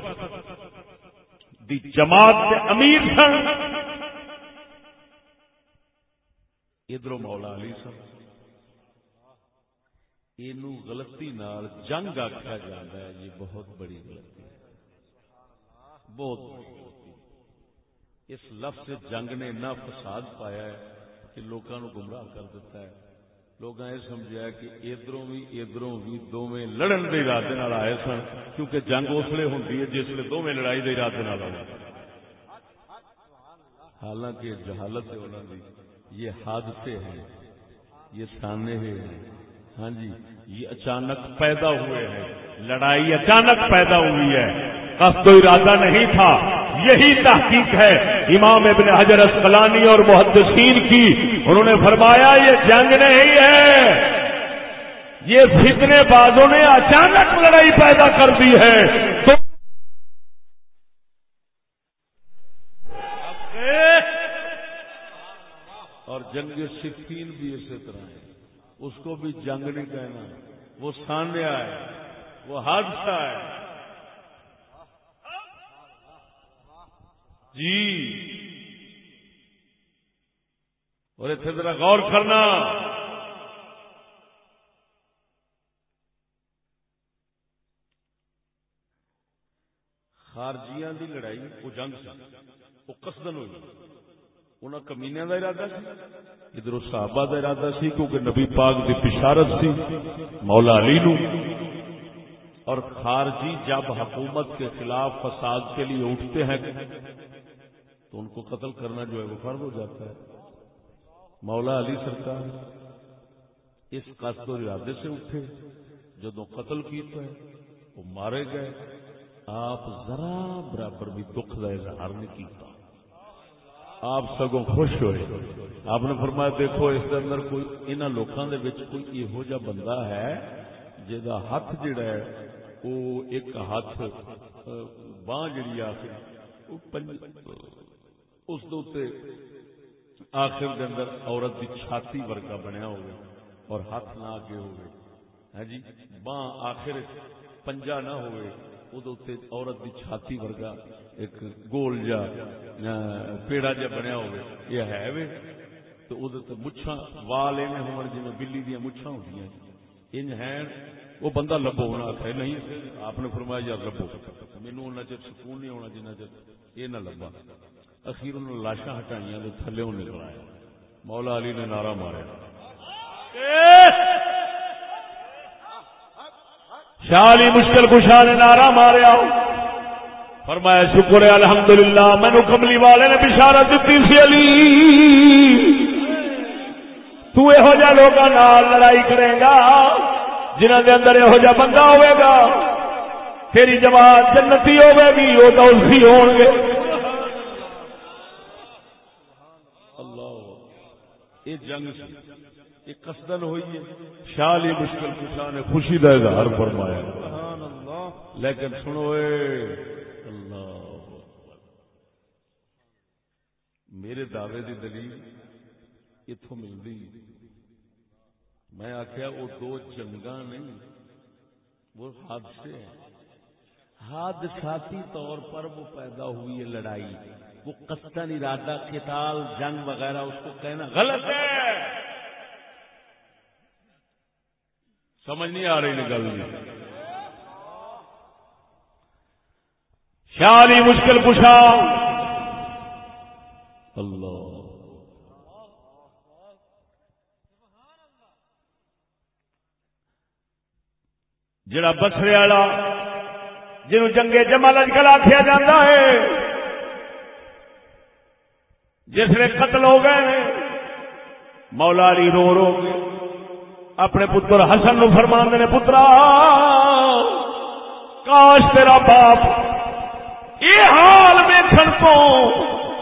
دی جماعت کے امیر سن۔ ادھر مولا علی سن۔ یہ غلطی نال جنگ آخیا جاتا ہے، یہ بہت بڑی غلطی بہت بڑی غلطی اس لفظ جنگ نے اتنا فساد پایا ہے کہ لوگوں گمراہ کر دیتا ہے۔ لوگ یہ سمجھا کہ ادھروں بھی ادھروں بھی دونوں لڑن کے ارادے آئے سن، کیونکہ جنگ اس لیے ہوتی ہے جس لیے دونوں لڑائی کے ارادے آئے۔ حالانکہ جہالت ہے انہوں کی یہ حادثے ہیں، یہ سامنے ہیں۔ ہاں جی یہ اچانک پیدا ہوئے ہیں۔ لڑائی اچانک پیدا ہوئی ہے۔ قصد تو ارادہ نہیں تھا۔ یہی تحقیق ہے۔ امام ابن حجر اسقلانی اور محدثین کی۔ انہوں نے فرمایا، یہ جنگ نہیں ہے۔ یہ فتنے بازوں نے اچانک لڑائی پیدا کر دی ہے۔ تو اور جنگ سکین بھی اسی طرح ہے۔ اس کو بھی جنگ نہیں کہنا وہ سانیہ ہے، وہ حادثہ ہے۔ جی۔ اور اتنے ذرا غور کرنا۔ خارجیاں دی لڑائی، وہ جنگ سے، وہ قصدن ہوئی۔ انہوں کمینیا کا ارادہ سی، ادھر صحابہ کا ارادہ سی، کیونکہ نبی پاک کی پشارت سی، مولا علی نو۔ اور خارجی جب حکومت کے خلاف فساد کے لیے اٹھتے ہیں، تو ان کو قتل کرنا جو ہے وہ فرض ہو جاتا ہے۔ مولا علی سرکار اس قصد و ارادے سے اٹھے جدو قتل کیتا ہے، وہ مارے گئے۔ آپ ذرا برابر بھی دکھ کا اظہار نہیں کیتا۔ آپ سگوں خوش ہوئے۔ آپ نے فرمایا، دیکھو، اس کے اندر کوئی انہوں لوگوں کے کوئی یہو جا بندہ ہے جا ہاتھ جڑا ہے وہ ایک ہاتھ باہ جڑی آخر اس آخر کے اندر عورت کی چھاتی ورگا بنیا ہوئے اور ہاتھ نہ آگے ہوئے ہے ہاں جی باہ آخر پنجا نہ ہوئے عورت کی چھاتی ورگا ایک گول جا پیڑا جا بنیا ہوئے یہ ہے وے تو وہ مچھا وال ایویں ہو جی بلی دیا مچھا ہوتی ان ہے وہ بندہ لبو ہونا آخر نہیں آپ نے فرمایا یار لبو مینو ان چر سکون نہیں ہونا جنہ چر یہ نہ لبا اخیر انہوں لاشاں ہٹائیاں تو تھلے نکل آیا مولا علی نے نعرہ ماریا شالی مشکل کشا نے نعرہ ماریا فرمایا، شکر الحمد للہ مینو کملی والے نے بشارت دیتی سی علی۔ تو یہو جہ لوگ لڑائی کرے گا جنہ کے اندر یہو جہ بندہ ہوئے گا، تیری جماعت جنتی ہوے گی وہ تو اسی ہو گے۔ اللہ، یہ جنگ یہ قصدن ہوئی ہے۔ شال مشکل کشا نے خوشی کا اظہار فرمایا۔ لیکن سنو اللہ میرے دعوے کی دلیل اتوں ملتی میں آخیا وہ دو جنگا نہیں وہ حادثے ہیں۔ حادثاتی طور پر وہ پیدا ہوئی ہے لڑائی۔ وہ قصدن ارادہ قتال جنگ وغیرہ اس کو کہنا غلط ہے۔ سمجھ نہیں آ رہی گل جی۔ خیال مشکل پوچھا۔ اللہ۔ جڑا بسرے والا، جنہوں جنگے جمل اجکل آخیا جا ہے، جس نے قتل ہو گئے، مولا علی رو رو کے اپنے پتر حسن نو فرما نے، پترا، کاش تیرا باپ یہ حال ویکن تو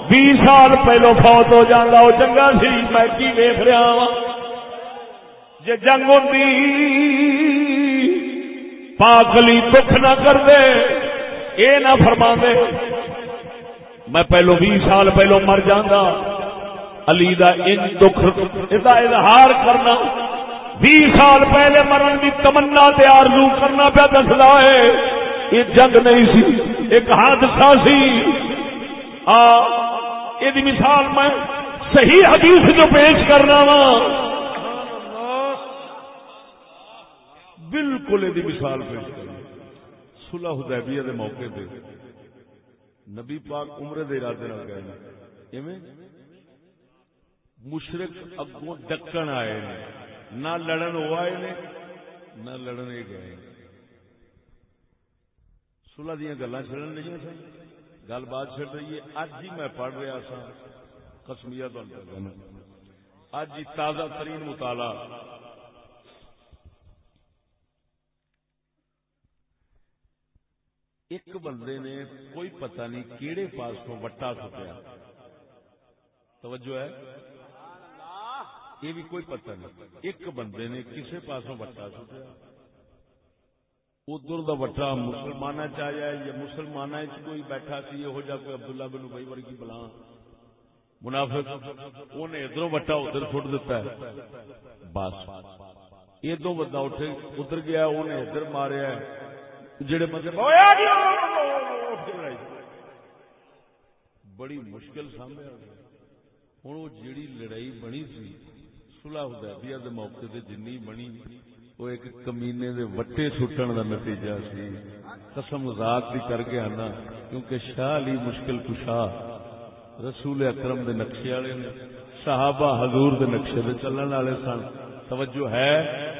بھی سال پہلو فوت ہو جانا وہ چنگا سی، میں کی ویخ رہا وا جی جنگ ہوتی پاکلی دکھ نہ کر دے اے نہ فرما دے میں پہلو بھی سال پہلو مر جانا علی دا ان دکھ، اظہار کرنا بھی سال پہلے مرن کی تمنا تیار کرنا پیا دستا ہے۔ یہ جنگ نہیں سی، ایک حادثہ سی۔ آ، یہ مثال میں صحیح حدیث جو پیش کرنا وا ہاں۔ بالکل یہ مثال پیش کرنا سلح ہاں۔ حدیبیہ دے موقع دے نبی پاک عمر دے ارادے نال گئے ایویں؟ مشرق اگوں ڈکن آئے نے۔ نہ لڑن وہ آئے نے نہ لڑن یہ گئے سلح دیا گلا چڑھن نہیں سن گل بات چڑھ رہی ہے۔ اج ہی میں پڑھ رہا سا۔ کسمیا اج ہی تازہ ترین مطالعہ۔ ایک بندے نے کوئی پتہ نہیں کیڑے پاس کو وٹا سٹیا۔ توجہ ہے۔ یہ بھی کوئی پتہ نہیں۔ ایک بندے نے کسے پاسوں وٹا سٹیا۔ ادھر دا وٹا مسلمان چاہیا یا مسلمان کوئی بیٹھا سی یہ جا کوئی عبداللہ بن بھائی ورگی بلا منافق انہیں ادھر وٹا ادھر سٹ دیتا ہے۔ بس۔ ادو بندہ اٹھے، ادھر گیا انہیں ادھر ماریا جڑے بندے جی، بڑی مشکل سامنے ہوں وہ جیڑی لڑائی بنی سی سلا حدیبیہ دے موقع تے جنی بنی، وہ ایک کمینے دے وٹے سٹن دا نتیجہ سی۔ قسم ذات بھی کر کے آنا، کیونکہ شاہ علی مشکل کشا، رسول اکرم دے نقشے والے نے، صحابہ حضور دے نقشے دے چلن والے سن۔ توجہ ہے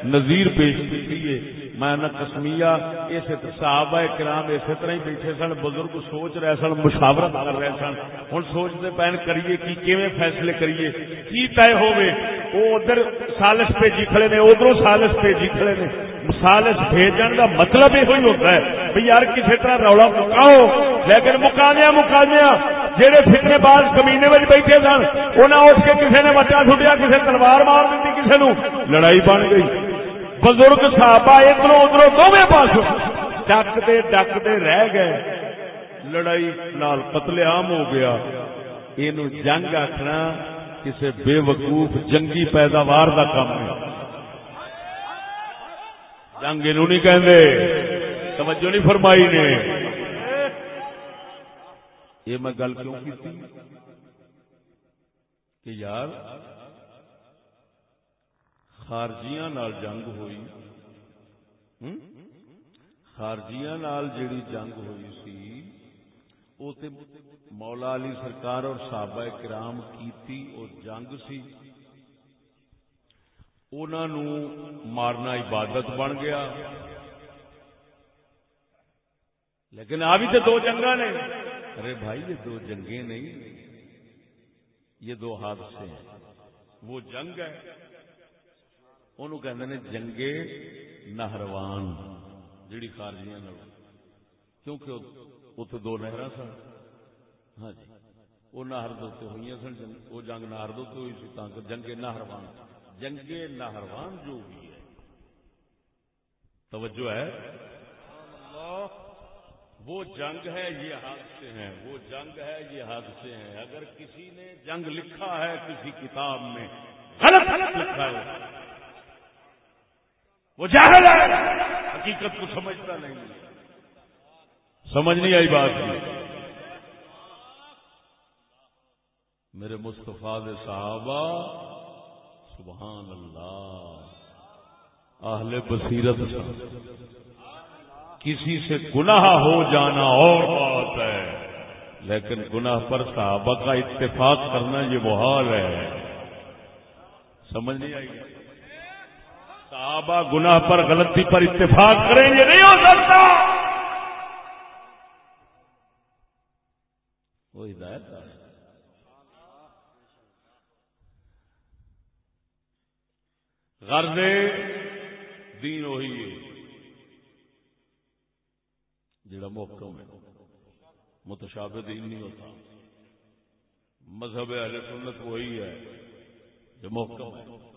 نظیر پیش کی میں نہ کسمیا اسے صحابہ کرام اسی طرح ہی بیٹھے سن، بزرگ سوچ رہے سن، مشاورت کر رہے سن۔ ہوں سوچتے پہن کریے کی کیویں فیصلے کریے؟ کی طے ہوے وہ ادھر سالس بھیجی کھڑے نے ادھر سالس بھیجی کھڑے نے۔ سالس بھیجن کا مطلب یہ ہوتا ہے بھائی یار کسی طرح رولا مکاؤ لیکن مکانیا مکانیا جہے فتنے باز کمینے میں بیٹھے سن انہیں اٹھ کے کسی نے بچہ چھٹیا کسی تلوار مار دیتی کسی نو لڑائی بن گئی۔ بزرگ صحابہ ادھر ادھر دونوں پاس ڈکتے ڈکتے رہ گئے۔ لڑائی نال قتل عام ہو گیا۔ یہ جنگ آخنا کسی بے وقوف جنگی پیداوار کا کام ہے۔ جنگ یہ نہیں کہ توجہ نہیں فرمائی نے۔ یہ میں گل کیوں کی کہ یار خارجیاں نال جنگ ہوئی خارجیاں نال جیڑی جنگ ہوئی سی او تے مولا علی سرکار اور صحابہ کرام کیتی او جنگ سی انہاں نو مارنا عبادت بن گیا لیکن آ بھی تو دو جنگا نے ارے بھائی یہ دو جنگیں نہیں یہ دو حادثے ہیں وہ جنگ ہے کہ جنگے نہروان، جیڑی خارجیاں کیونکہ اتنے دو نہر سن۔ ہاں جی وہ نہر دے ہوئی سن وہ جنگ نہر دے ہوئی سی تاکہ جنگے نہروان۔ جنگے نہروان جو ہوئی ہے۔ توجہ ہے؟ وہ جنگ ہے، یہ حادثے ہیں۔ وہ جنگ ہے، یہ حادثے ہیں۔ اگر کسی نے جنگ لکھا ہے کسی کتاب میں غلط غلط لکھا ہے۔ وہ جاہل ہے۔ حقیقت کو سمجھتا نہیں۔ سمجھ نہیں آئی بات۔ میرے مستفا صحابہ، سبحان اللہ۔ اہل بصیرت کسی سے گناہ ہو جانا اور بات ہے۔ لیکن گناہ پر صحابہ کا اتفاق کرنا یہ محال ہے۔ سمجھ نہیں آئی۔ صحابہ گناہ پر غلطی پر اتفاق کریں گے، نہیں ہو سکتا! وہ ہدایت غرض دین وہی ہے جڑا محکم ہے۔ متشابہ دین نہیں ہوتا۔ مذہب اہل سنت وہی ہے، جو محکم ہے۔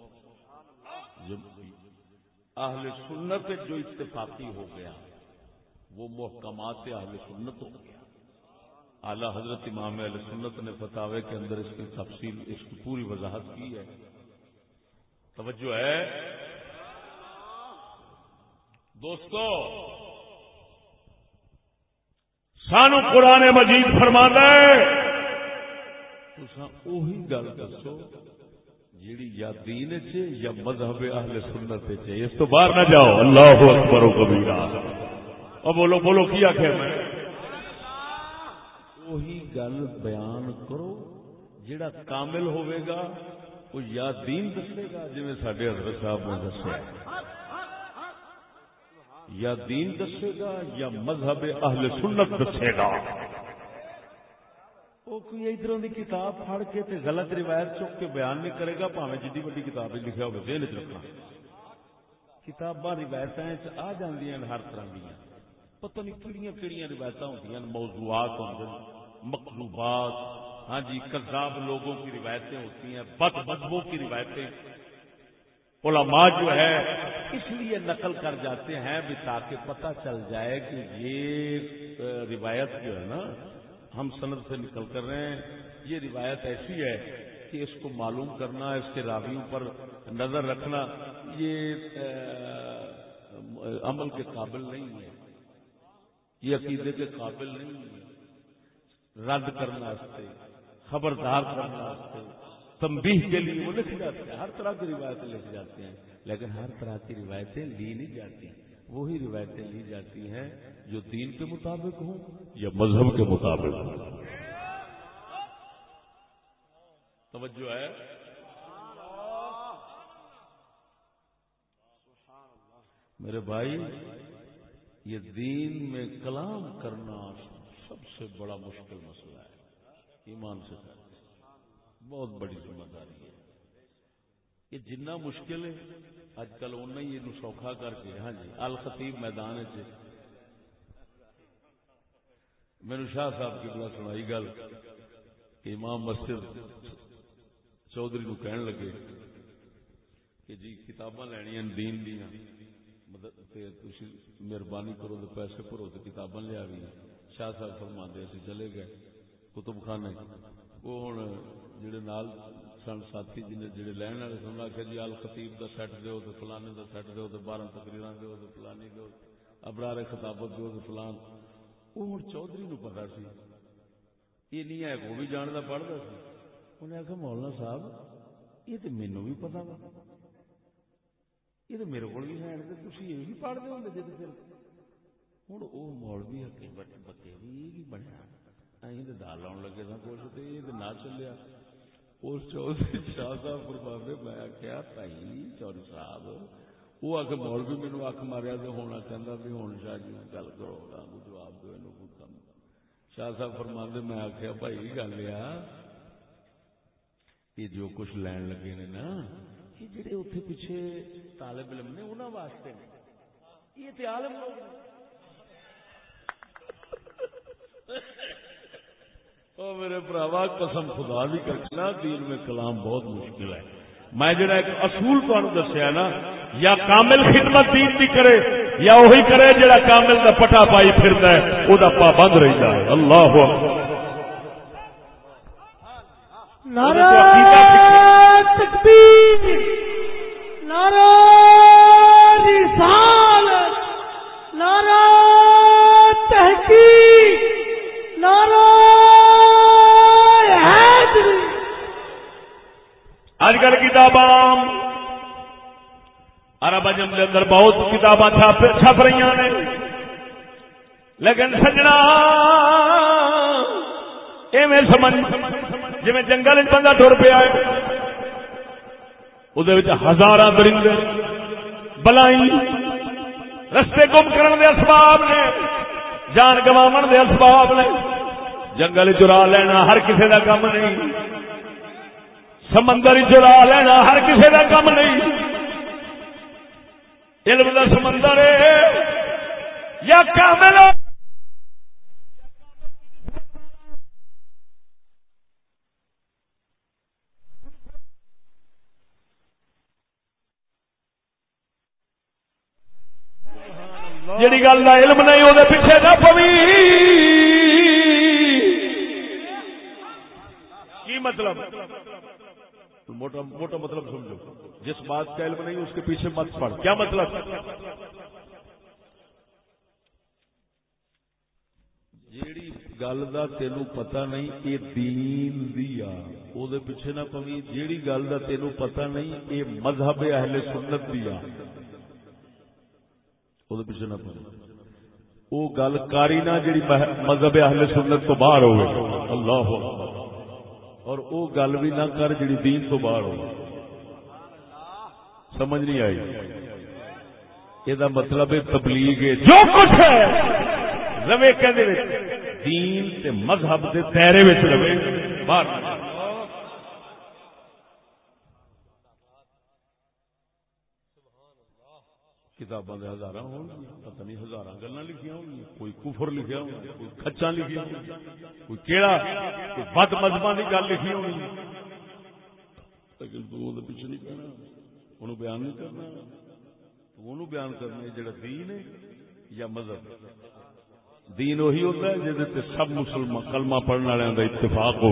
جو اہل سنت جو اتفاقی ہو گیا، وہ محکمات اہل سنت ہو گیا۔ اعلی حضرت امام علیہ سنت نے فتاوے کے اندر اس کی تفصیل، اس کی پوری وضاحت کی ہے۔ توجہ ہے؟ دوستو، سانو قرآن مجید فرما ہے۔ وہی گل دسو جیڑی یا دین چ یا مذہب اہل سنت چ اس تو باہر نہ جاؤ۔ اللہ اکبر و کبیرہ اور بولو بولو کیا کہ میں؟ وہی گل بیان کرو جڑا کامل ہوئے گا، وہ یا دین دسے گا جی سڈے حضرت صاحب نے دسیا یا دین دسے گا یا مذہب اہل سنت دسے گا۔ وہ کوئی ادھر کی کتاب پڑھ کے تے غلط روایت چک کے بیان نہیں کرے گا پاوے جی وڈی کتاب لکھا ہوگا دین چ رکھنا کتاباں روایتاں روایت آ جاندیاں ہر طرح دیا پتہ نہیں کہڑی کہڑی روایت ہوتی موضوعات ہوں مقلوبات ہاں جی کذاب لوگوں کی روایتیں ہوتی ہیں بد بدبو کی روایتیں علماء جو ہے اس لیے نقل کر جاتے ہیں بھی تاکہ پتہ چل جائے کہ یہ روایت جو ہے نا ہم سند سے نکل کر رہے ہیں۔ یہ روایت ایسی ہے کہ اس کو معلوم کرنا، اس کے راویوں پر نظر رکھنا، یہ عمل کے قابل نہیں ہے۔ یہ عقیدے کے قابل نہیں ہے۔ رد کرنا خبردار کرنا تنبیہ کے لیے وہ لکھ جاتے ہیں۔ ہر طرح کی روایتیں لکھ جاتے ہیں، لیکن ہر طرح کی روایتیں لی نہیں جاتی۔ ہیں وہی روایتیں لی جاتی ہیں جو دین کے مطابق ہوں یا مذہب کے مطابق ہوں۔ توجہ ہے۔ میرے بھائی، یہ دین میں کلام کرنا سب سے بڑا مشکل مسئلہ ہے۔ ایمان سے بہت بڑی ذمہ داری ہے۔ یہ جنہ مشکل ہے اج کل اُن ہی یہ سوکھا کر کے ہاں جی الخطیب میدان چ جی۔ میرے شاہ صاحب کی بلا سنائی گل کہ امام مسجد چودھری نو کہن لگے کہ جی کتاباں لینی دین دیا مہربانی کرو تو پیسے بھرو تو کتاباں لیا بھی شاہ صاحب فرما دے چلے گئے، کتب خانے۔ وہ ہوں جڑے نال سن ساتھی جن جڑے لین والے سن آخیا جی ال خطیب کا سیٹ دو تو فلانے کا سیٹ دو تو بارہ تقریر دو تو فلانی دو ابرار خطابت دو تو فلان۔ وہ ہوں چودھری نو پتا سی۔ یہ نہیں ہے، وہ بھی جانتا پڑھتا سی۔ انہیں آخیا مولانا صاحب، یہ تو مینو بھی پتا وا۔ یہ تو میرے کو بھی ہے تھی یہ بھی پڑھتے ہوں جی پھر ہوں وہ مولوی ہکے بکے بھی یہ بنیا اہ تو دال لاؤن لگے سا کچھ تو یہ نہ چلیا۔ اس چودھری شاہ صاحب فرمانے میں آخیا تائی چودھری صاحب، وہ آ کے مولوی مینو اک ماریا تو ہونا چاہتا بھی ہوں شاہ جی گل کرو گا جواب دو کم شاہ صاحب فرما میں آخیا بھائی، گل یہ جو کچھ لین لگے نے نا، یہ جڑے اتنے پیچھے طالب علم نے انہوں واسطے نے، یہ تو عالم لوگ [laughs] او میرے براوا قسم خدا بھی کرنا دین میں کلام بہت مشکل ہے۔ میں جڑا ایک اصول تمہیں دسیا نا، یا کامل خدمت دین کی کرے، یا وہی کرے جڑا کامل کا پٹا پائی پھرتا ہے وہ پابند رہتا ہے۔ اللہ اکبر۔ نعرہ تکبیر، نعرہ رسالت، نعرہ تحقیق۔ آج کل کتاباں۔ عرب اجم کے اندر بہت کتاباں چھپ رہی نے۔ لیکن سجنا ایویں سمجھ جی جنگل بندہ ٹر پیا وہ ہزار درندے، بلائی، رستے گم کرن دے اسباب نے، جان گوا دے اسباب نے۔ جنگل چرا لینا ہر کسی کا کم نہیں۔ سمندر چرا لینا ہر کسی کا کم نہیں۔ علم کا سمندر یا کامل جڑی گل کا علم نہیں وہ پیچھے نہ پوی۔ کی مطلب؟ تو موٹا موٹا مطلب سمجھو، جس بات کا علم نہیں، اس کے پیچھے مت پڑ۔ کیا مطلب؟ جیڑی گل دا تینو پتہ نہیں، اے دین دی آ۔ او دے پیچھے نہ پوی، جیڑی گل دا تینو پتہ نہیں، اے مذہب اہل سنت دی آ۔ او دے پیچھے نہ پوی۔ او گل کاری نہ، جیڑی مذہب اہل سنت تو باہر ہوے اللہ اکبر۔ اور او گل بھی نہ کر جڑی دین تو باہر ہو۔ سمجھ نہیں آئی۔ یہ مطلب ہے تبلیغ ہے۔ جو کچھ ہے۔ روے کہ دین تے مذہب دے تیرے وچ رہے۔ باہر نہ جائے۔ کتاباں دے ہزاراں ہون، پتہ نہیں ہزاراں گلاں لکھیاں ہون، کوئی کفر لکھیا ہون، کوئی کچا لکھیا ہون، کوئی کیڑا، کوئی بد مذہباں دی گل لکھی ہونی۔ لیکن تو دے پیچھے نہیں کہنا اونوں بیان نہیں کرنا۔ تو اونوں بیان کرنا جڑا دین ہے یا مذہب۔ دین وہی ہوتا ہے جہدے تے سب مسلمان کلمہ پڑھنے والوں دا اتفاق ہو۔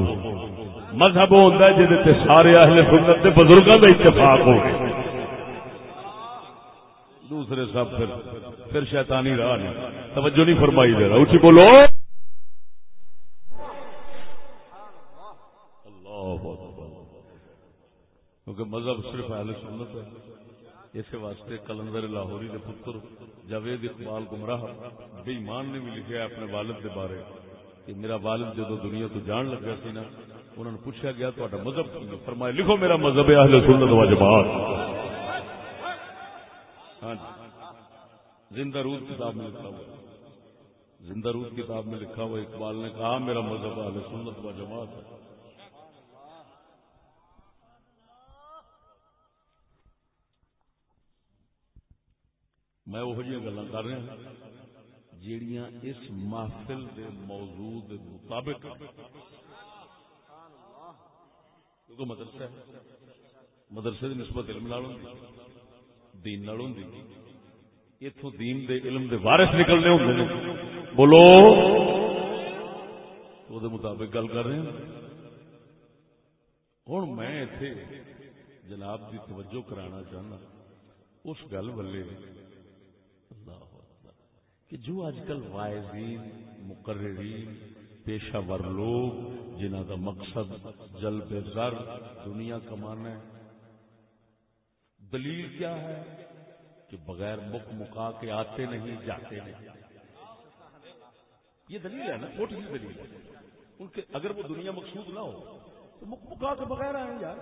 مذہب وہ ہوتا ہے جہدے تے سارے اہل سنت تے بزرگاں دا اتفاق ہو۔ دوسرے سب پھر پھر شیطانی راہ نہیں۔ توجہ نہیں فرمائی دے رہا اچھی بولو۔ اللہ کیونکہ مذہب صرف اہل سنت ہے۔ اس واسطے کلندر لاہوری کے پتر جاوید اقبال گمراہ بے ایمان نے بھی لکھا ہے اپنے والد کے بارے۔ کہ میرا والد جدو دنیا تو جان لگا سی نا انہوں نے پوچھا گیا تو مذہب فرمایا، لکھو میرا مذہب اہل سنت و جماعت۔ ہاں جی۔ زندہ رود کتاب میں لکھا ہوا ہے۔ زندہ رود کتاب میں لکھا ہوا اقبال نے کہا، میرا مذہب اہل سنت و جماعت ہے۔ میں وہ گلا کر رہا جیڑیاں اس محفل دے موضوع دے مطابق۔ کیونکہ مدرسہ ہے، مدرسے کی نسبت علم نال ہوندی۔ دین نال ہوندی اتوں دین دے علم دے وارث نکلنے ہوندے نے۔ بولو۔ تو دے مطابق گل کر رہے ہیں۔ ہوں میں اتے جناب دی توجہ کرانا چاہنا۔ اس گل والے اللہ اکبر۔ کہ جو آج کل وائزین، مقررین، پیشہ ور لوگ جنہ کا مقصد جلب زر دنیا کمانا ہے دلیل کیا ہے کہ بغیر مک مکا کے آتے نہیں، جاتے نہیں۔ یہ دلیل ہے نا، چھوٹی سی دلیل ہے۔ ان کے اگر وہ دنیا مقصود نہ ہو، تو مک مکا کے بغیر آئیں یار۔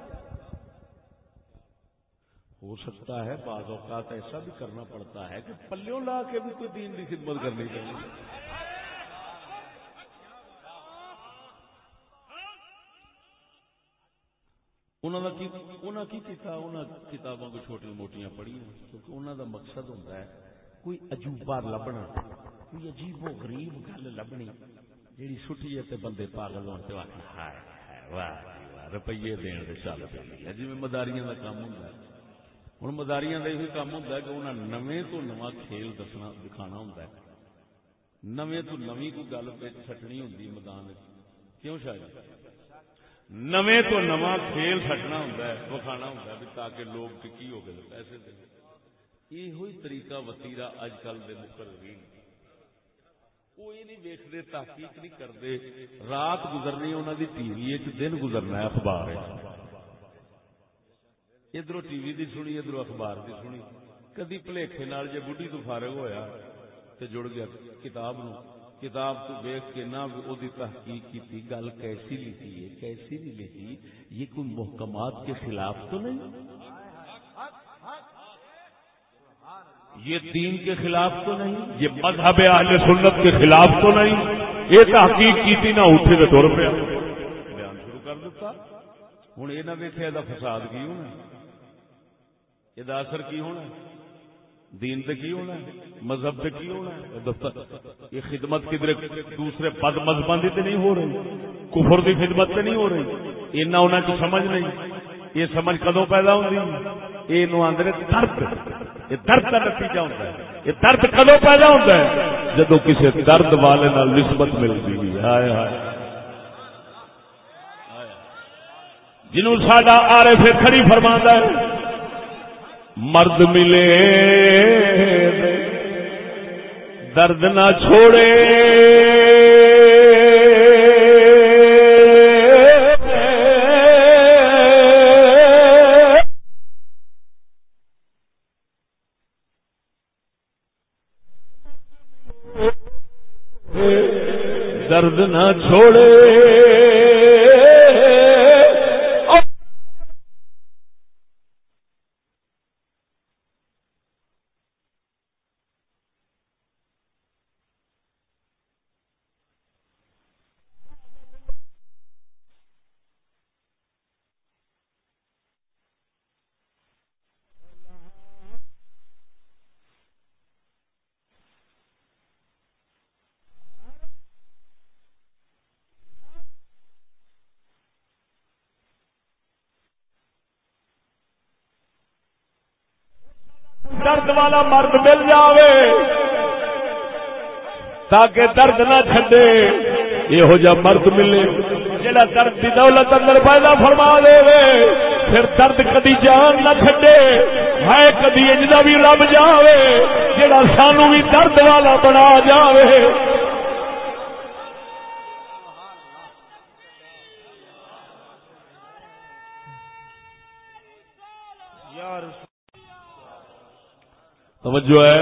ہو سکتا ہے بعض اوقات ایسا بھی کرنا پڑتا ہے کہ پلوں لا کے بھی کوئی دین کی خدمت کرنی چاہیے انہوں نے کی انہوں کی کیتا انہوں کتابوں کو چھوٹی موٹیاں پڑھی کیونکہ انہوں دا مقصد ہوتا ہے کوئی عجوبہ لبنا، کوئی عجیب و غریب گل لبنی، جیڑی سٹی ہے تے بندے پاگل ہون تے آخر ہائے ہائے، واہ جی واہ، روپیے دین دے چل پی ہاں، جی مداریاں دا کام ہوندا ہے۔ ہوں مداریاں کا یہ کام ہوتا ہے کہ انہیں نویں تو نواں کھیل دسنا، دکھانا ہوتا ہے۔ نویں تو نویں کوئی گل سٹنی ہوتی میدان کیوں شاید جی؟ نویں تو نواں کھیل سٹنا ہوتا ہے، وکھانا ہوتا ہے تاکہ لوگ ٹکی ہو کے پیسے دیں یہ طریقہ وتیرا اج کل کے مقررین۔ وہ یہ نہیں ویکتے تحقیق نہیں کرتے رات گزرنی انہوں کی ٹی وی دن گزرنا ہے، اخبار ادھر ٹی وی دی سنی ادھر اخبار دی سنی۔ کدی بھلےکھے نال جے بڈھی تو فارغ ہویا تے جڑ گیا کتاب نو کتاب کو دیکھ کے نہ او دی تحقیق کی تھی، گل کیسی لکھی ہے، کیسی نہیں لکھی، یہ کوئی محکمات کے خلاف تو نہیں؟ یہ دین کے خلاف تو نہیں، یہ مذہب اہل سنت کے خلاف تو نہیں، یہ تحقیق کی نہ اٹھے تو تر پیا۔ بیان شروع کر دیتا ہوں یہ نہ دیکھے یہ فساد کی ہونا یہ اثر کی ہونا دین تے کی ہونا مذہب تے کی ہونا دفتر یہ خدمت کدھر دوسرے پد مذہب کی نہیں ہو رہی، کفر کی خدمت تے نہیں ہو رہی۔ اینا انہیں کو سمجھ نہیں۔ یہ سمجھ کدو پیدا ہوتی یہ آدھے درد۔ یہ درد کا نتیجہ ہوتا ہے۔ یہ درد کدو پیدا ہوتا ہے؟ جدو کسی درد والے نسبت ملتی ہائے ہائے۔ جنہوں ساڈا آرے پھر کھڑی فرما ہے مرد ملے درد نہ چھوڑے۔ درد نہ چھوڑے درد والا مرد مل جاوے تاکہ درد نہ چھڈے۔ یہو جا مرد ملے جڑا درد کی دولت اندر پیدا فرما دے پھر درد کدی جان نہ چھڈے ہے کدی اجدا بھی رب جاوے جڑا سانو بھی درد والا بنا جاوے۔ توجہ ہے۔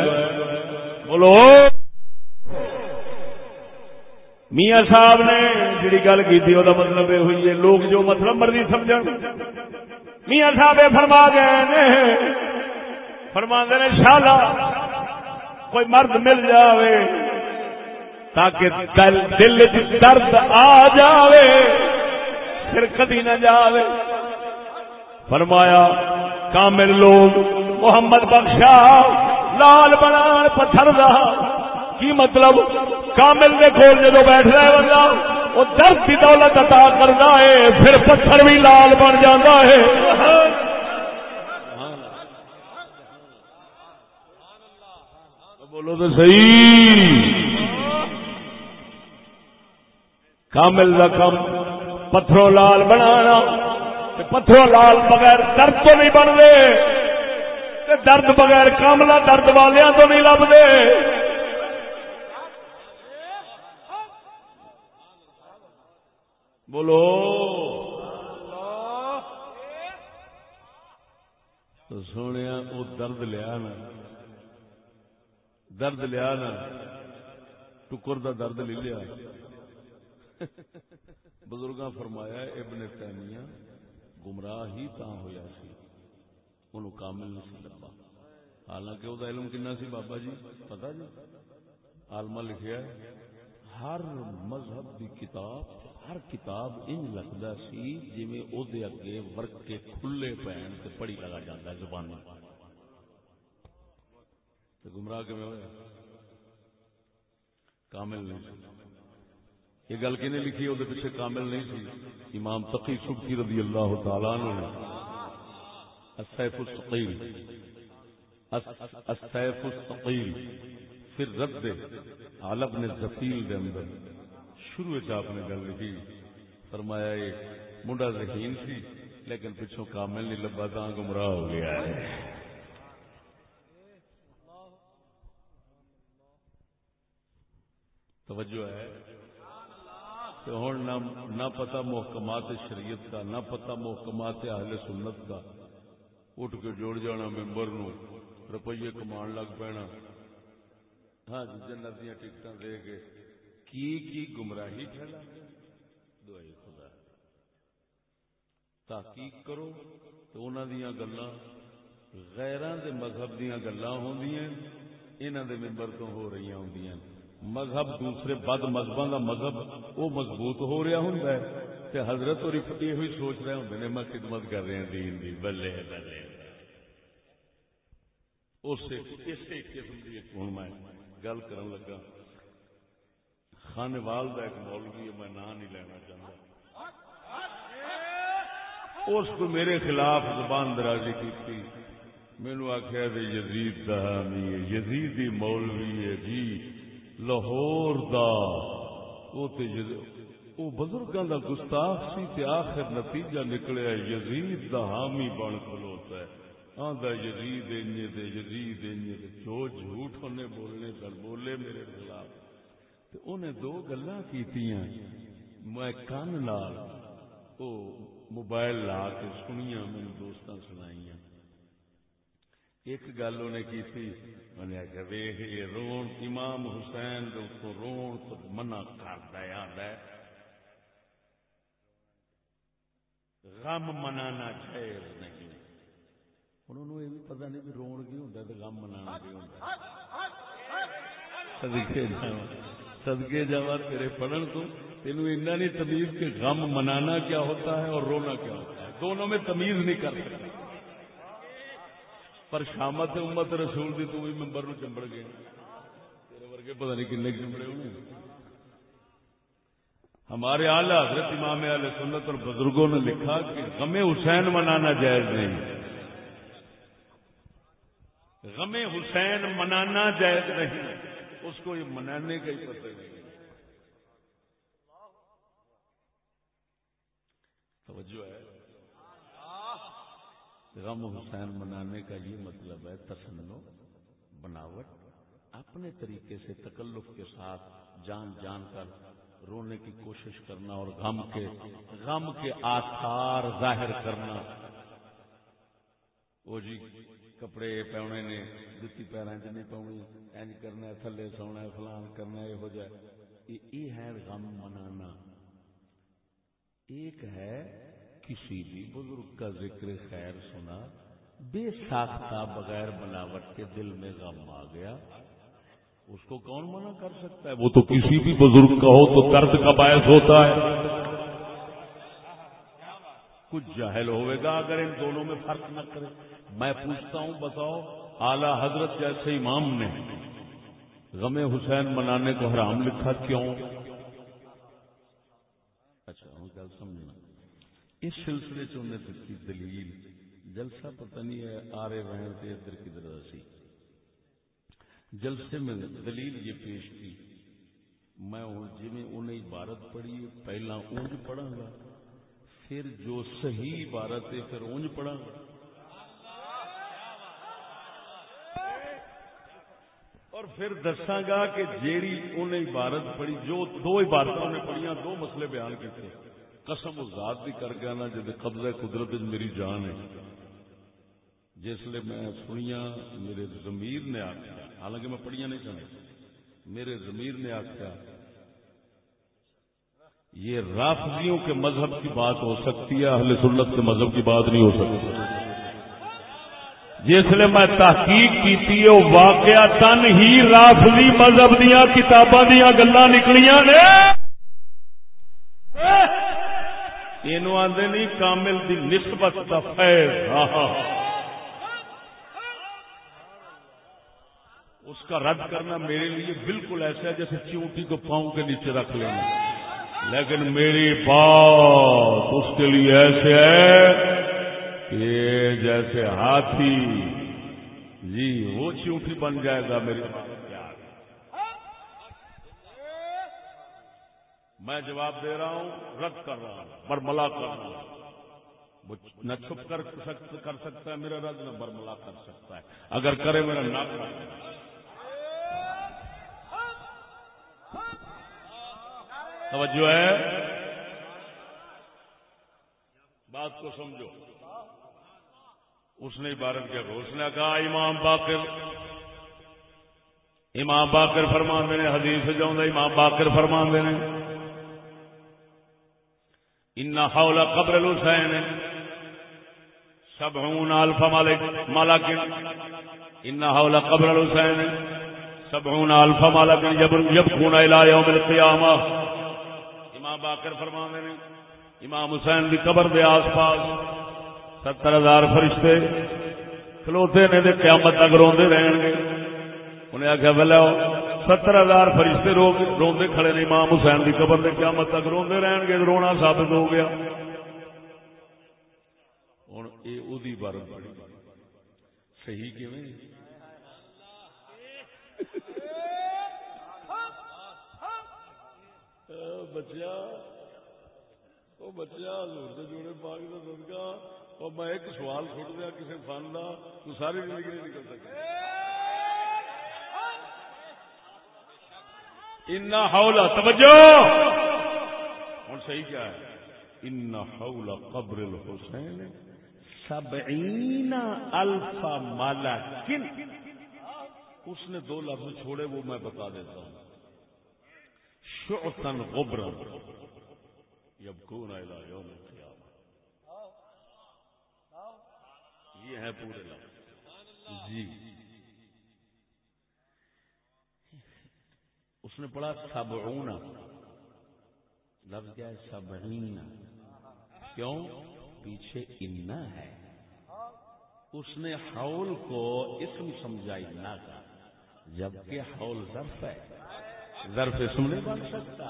بولو۔ میاں صاحب نے جی گل کی وہ مطلب یہ ہوئی ہے، لوگ جو مطلب مرضی سمجھ میاں صاحب فرما گئے فرما نے، شالا، کوئی مرد مل جاوے تاکہ دل دل درد آ جاوے، پھر کدی نہ جاوے۔ فرمایا، کامل لوگ، محمد بخشا لال بنا پتھر رہا کی مطلب؟ کامل دے کول جدو بیٹھ رہا ہے بندہ، وہ درد کی دولت عطا کرتا ہے، پھر پتھر بھی لال بن جاتا ہے۔ بولو تو صحیح۔ کامل کا کم پتھروں لال بنانا پتھروں لال بغیر درد تو نہیں بنتے درد بغیر کاملا درد والوں تو نہیں لبتے۔ بولو۔ سونے وہ درد لیا نا۔ درد لیا نا۔ ٹکر دا درد لے لیا۔ بزرگ فرمایا، ابن تیمیہ گمراہ ہی تا ہوا سی۔ انہوں کامل نہیں لبا۔ حالانکہ وہ علم کنا سی بابا جی؟ پتا جی؟ آلما لکھیا ہے، ہر مذہب دی کتاب ہر کتاب ان لگتا سی جی او دے اگے ورک کے کھلے پین تے پڑھی لگا جاتا ہے زبان گمراہ کے میں کامل نہیں یہ گل کی لکھی وہ پیچھے کامل نہیں سی۔ امام تقی سبکی رضی اللہ تعالیٰ نے۔ السيف الثقيل السيف الثقيل في الرد على ابن الزفيل دے اندر۔ شروع چ آپ نے گل لکھی۔ فرمایا یہ منڈا ذہین سی، لیکن پچھوں کامل نہیں، لبا تا گمراہ ہو گیا ہے۔ توجہ ہے۔ تو ہوں نہ پتا محکمات شریعت کا نہ پتا محکمات اہل سنت کا اٹھ کے جوڑ جانا ممبر نو، روپیے کمان لگ پینا۔ ہاں جی جنت دیا ٹکٹ دے کے۔ کی کی گمراہی پھیلا دعائی خدا۔ تحقیق کرو تو انہوں دیا گلا غیران دے مذہب دیا گلا ہوں انہوں دے ممبر تو ہو رہی ہوں مذہب دوسرے بد مذہبوں کا مذہب وہ مضبوط ہو رہا ہوں تے حضرت اور یہ ہوئی سوچ رہے ہوں نے، میں خدمت کر رہا دین دی۔ بلے بلے۔ اسی قسم کی ایک میں گل کرن لگا۔ خانوال کا ایک مولوی ہے، میں نام نہیں لینا چاہتا۔ اس کو میرے خلاف زبان درازی کی مینو آخیا یزید دہانی ہے۔ یزیدی مولوی ہے جی لاہور دا۔ وہ بزرگوں دا گستاخ سی تے آخر نتیجہ نکلیا یزید دا حامی بن کھلوتا ہے۔ آندا یزید انجے دے، یزید انجے دے۔ جو جھوٹ ہونے بولنے پر بولے میرے خلاف۔ تے انہیں دو گلاں کیتیاں۔ میں کان نال او موبائل لا کے سنیاں میں دوستاں سنائیاں۔ ایک گل انہیں کی تھی میں نے آخیا ویخ یہ رون، امام حسین تو رون تو منع کر دیا غم منانا جائز نہیں۔ انہوں نے یہ بھی پتا نہیں بھی رون کی ہوں تو غم منانا کی ہوں سدکے جا سدکے جا تیرے پڑھن تو تینوں اتنا نہیں، تمیز کہ غم منانا کیا ہوتا ہے اور رونا کیا ہوتا ہے؟ دونوں میں تمیز نہیں کر سکتا۔ پر شامت امت رسول دی تو بھی ممبر نو چمبڑ گئے۔ تیرے ورگے پتہ نہیں کنے چمبڑے ہونے ہمارے آلہ حضرت امام علیہ سنت اور بزرگوں نے لکھا کہ غم حسین منانا جائز نہیں۔ غم حسین منانا جائز نہیں۔ اس کو یہ منانے کا ہی پتہ نہیں۔ توجہ ہے۔ غم حسین منانے کا یہ مطلب ہے تسنو بناوٹ۔ اپنے طریقے سے تکلف کے ساتھ جان جان کر رونے کی کوشش کرنا اور غم کے غم کے آثار ظاہر کرنا۔ وہ جی کپڑے پونے نے جتی پیروں چ نہیں پاؤنی اینج کرنا تھلے سونا فلان کرنا یہ ہو جائے یہ ہے غم منانا ایک ہے کسی بھی بزرگ کا ذکر خیر سنا بے ساختہ بغیر بناوٹ کے دل میں غم آ گیا اس کو کون منع کر سکتا ہے وہ تو کسی بھی بزرگ کا ہو تو درد کا باعث ہوتا ہے کچھ جاہل ہوئے گا اگر ان دونوں میں فرق نہ کرے میں پوچھتا ہوں، بتاؤ، اعلی حضرت جیسے امام نے غم حسین منانے کو حرام لکھا کیوں؟ اچھا ہوں، گل سمجھنا۔ اس سلسلے سے دیتی دلیل؟ جلسہ پتہ نہیں ہے، آرے وہن سے ادھر کدھر سی۔ جلسے میں دلیل یہ پیش کی، میں جی انہیں عبارت پڑھی پہلا اونج پڑھا گا، پھر جو صحیح عبارت ہے، پھر اونج پڑھا گا۔ اور پھر دساں گا کہ جیڑی انہیں عبارت پڑھی، جو دو عبارتوں نے پڑھیاں، دو مسئلے بیان کیتے قسم ذات بھی کر گیا نا جب قبضہ قدرت میری جان ہے۔ جس لیے میں سنیا میرے ضمیر نے آخیا حالانکہ میں پڑھیا نہیں چاہتا میرے ضمیر نے آخیا یہ رافضیوں کے مذہب کی بات ہو سکتی ہے، اہل سنت کے مذہب کی بات نہیں ہو سکتی۔ جس میں تحقیق کی واقعہ تن ہی رافضی مذہب دیا کتاباں دیا گلا نکلیاں نے۔ یہ آدھے نہیں کامل دی نسبت دا فیض اس کا رد کرنا میرے لیے بالکل ایسا ہے جیسے چونٹی کو پاؤں کے نیچے رکھ لینا۔ لیکن میری بات اس کے لیے ایسے ہے کہ جیسے ہاتھی جی وہ چونٹی بن جائے گا، میری بات میں جواب دے رہا ہوں، رد کر رہا ہوں، برملا کر رہا ہوں۔ نہ چھپ کر کر سکتا ہے، میرا رد نہ برملا کر سکتا ہے۔ اگر کرے میرا نہ توجہ ہے؟ بات کو سمجھو۔ اس نے عبارت کیا اس نے کہا، امام باقر۔ امام باقر فرمان دینے حدیث جاؤں امام باقر فرمان دینے ان حول قبر الحسین سبعون الف ملک ملک ان حول قبر الحسین سبعون الف مالک جب یبکون الى یوم القیامہ امام باقر فرمانے نے، امام حسین دی قبر دے آس پاس ستر ہزار فرشتے کھلوتے نے دے قیامت تک روندے رہن گے۔ انہیں آخیا بلا ستر ہزار فرشتے روندے کھڑے نے امام حسین دی قبر دے قیامت تک روندے رہن گے، رونا ثابت ہو گیا۔ ہوں یہ بار صحیح کیویں؟ بچیا وہ بچیا ہزور کے جوڑے پاک کا صدقہ۔ اور میں ایک سوال چھوڑ دیا کسی فن کا تو ساری زندگی نہیں نکل سکتا ان حول توجہ ہوں صحیح کیا ہے ان حول قبر الحسین سبعین الف ملکن اس نے دو لفظ چھوڑے وہ میں بتا دیتا ہوں شعثا غبرا یبکون الى یوم القیامہ یہ ہے پورے لفظ۔ جی۔ اس نے پڑھا سبعون۔ لفظ کیا ہے؟ سبعین۔ کیوں؟ پیچھے انا ہے۔ اس نے حول کو اسم سمجھائی نہ کا جبکہ حول ظرف ہے۔ ظرف اسم نہیں بن سکتا۔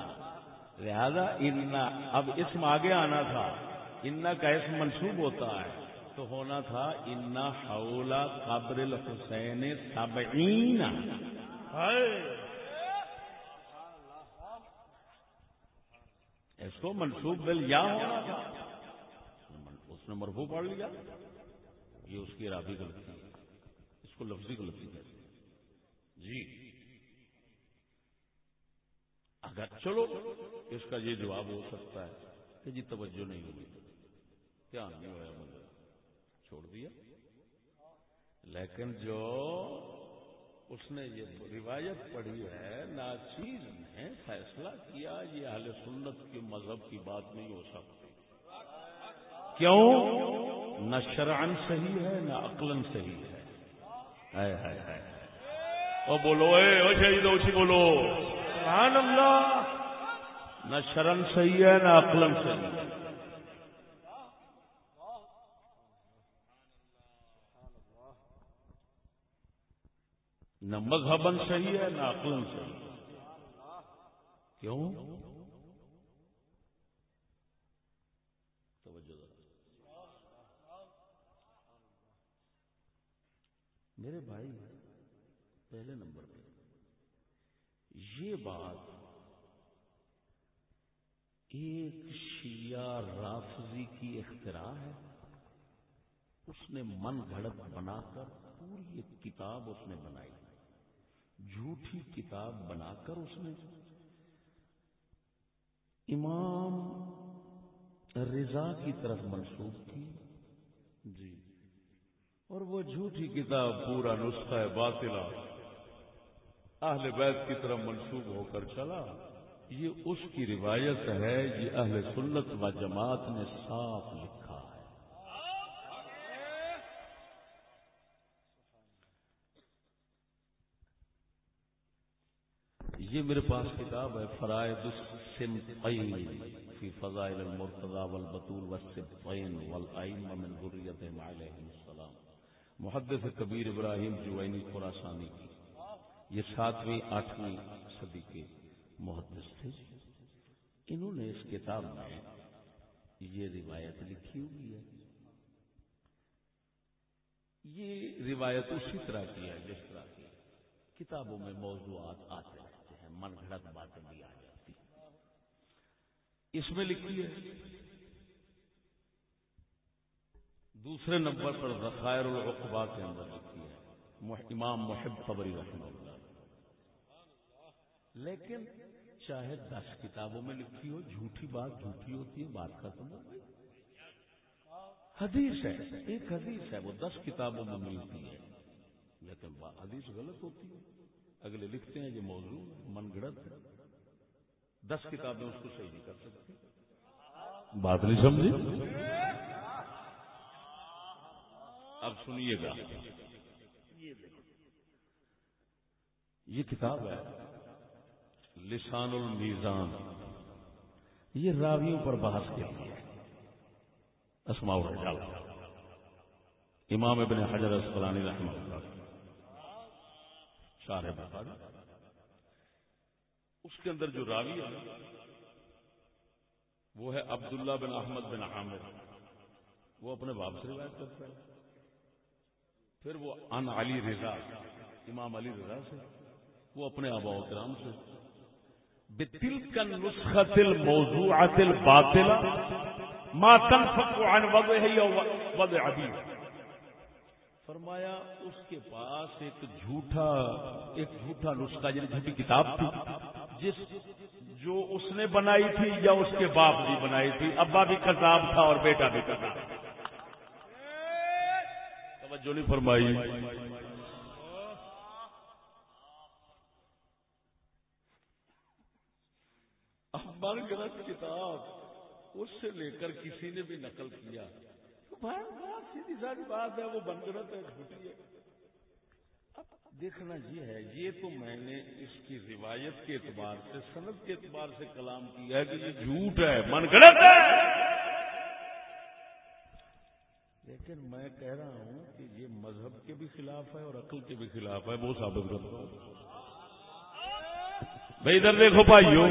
لہذا انا اب اسم آگے آنا تھا۔ انا کا اسم منسوب ہوتا ہے۔ تو ہونا تھا انا حولا قبر الحسین سبعین اس کو منسوب بل یا ہونا تھا۔ اس نے مرفو پڑھ لیا۔ یہ اس کی رابی غلطی ہے۔ اس کو لفظی غلطی ہے جی۔ اگر چلو اس کا یہ جواب ہو سکتا ہے کہ جی توجہ نہیں ہوئی۔ دھیان نہیں ہوا چھوڑ دیا۔ لیکن جو اس نے یہ روایت پڑھی ہے ناچیز نے فیصلہ کیا یہ اہل سنت کے مذہب کی بات نہیں ہو سکتی۔ کیوں؟ نہ شرعن صحیح ہے نہ عقلن صحیح ہے۔ او بولو اے او شہید اسی بولو۔ سبحان اللہ۔ نہ شرم صحیح ہے نہ عقلم صحیح ہے۔ نہ مذہبن صحیح ہے، نہ عقلم صحیح ہے کیوں میرے بھائی، پہلے نمبر پہ۔ یہ بات ایک شیعہ رافضی کی اختراع ہے۔ اس نے من گھڑت بنا کر پوری ایک کتاب اس نے بنائی۔ جھوٹی کتاب بنا کر اس نے امام رضا کی طرف منسوخ کی۔ جی۔ اور وہ جھوٹی کتاب پورا نسخہ باطلہ اہل بیت کی طرف منسوب ہو کر چلا۔ یہ اس کی روایت ہے یہ اہل سنت و جماعت نے صاف لکھا ہے یہ میرے پاس کتاب ہے فرائد السمقین فی فضائل المرتضى والبطول والسبطین والائمہ من ذریت علیہم السلام۔ محدث کبیر ابراہیم جوینی خراسانی کی۔ یہ ساتویں، آٹھویں صدی کے محدث تھے۔ انہوں نے اس کتاب میں یہ روایت لکھی ہوئی ہے۔ یہ روایت اسی طرح کی ہے، جس طرح کی کتابوں میں موضوعات آتے ہیں۔ من گھڑت باتیں بھی آ جاتی۔ اس میں لکھی ہے، دوسرے نمبر پر ذخائر العقبہ کے اندر لکھی ہے امام محب خبری رحمہ اللہ۔ لیکن چاہے دس کتابوں میں لکھی ہو جھوٹی بات جھوٹی ہوتی ہے، بات ختم ہو گئی حدیث ہے، ایک حدیث ہے، وہ دس کتابوں میں ملتی ہے، لیکن حدیث غلط ہوتی ہے۔ اگلے لکھتے ہیں یہ موضوع من گڑت دس کتابیں اس کو صحیح نہیں کر سکتی بات نہیں سمجھی؟ اب سنیے گا۔ یہ کتاب ہے۔ لسان المیزان یہ راویوں پر بحث کے لیے اسماء الرجال۔ امام ابن حجر اسقلانی رحمہ اللہ۔ شارح بخاری اس کے اندر جو راوی ہے، وہ ہے عبداللہ بن احمد بن عامر۔ وہ اپنے باپ سے روایت کرتا ہے۔ پھر وہ ان علی رضا، امام علی رضا سے، وہ اپنے آبا و کرام سے۔ بتل کا نسخت الموضوعات الباطلہ ما تنفق عن وضعه وضع عبید فرمایا، اس کے پاس ایک جھوٹا ایک جھوٹا نسخہ یعنی جھوٹی کتاب تھی، جس جو اس نے بنائی تھی یا اس کے باپ نے بنائی تھی۔ ابا بھی کذاب تھا اور بیٹا بھی کذاب توجہ نہیں فرمائی۔ من گرت کتاب، اس سے لے کر کسی نے بھی نقل کیا۔ تو بھائی بات سیدھی ساری بات ہے، وہ بن گرت ہے جھوٹی ہے۔ اب دیکھنا یہ ہے، یہ تو میں نے اس کی روایت کے اعتبار سے صنعت کے اعتبار سے کلام کیا ہے کہ یہ جھوٹ ہے، من گڑت ہے۔ لیکن میں کہہ رہا ہوں کہ یہ مذہب کے بھی خلاف ہے اور عقل کے بھی خلاف ہے، وہ ثابت کرتا ہوں بھائی، ادھر دیکھو بھائیو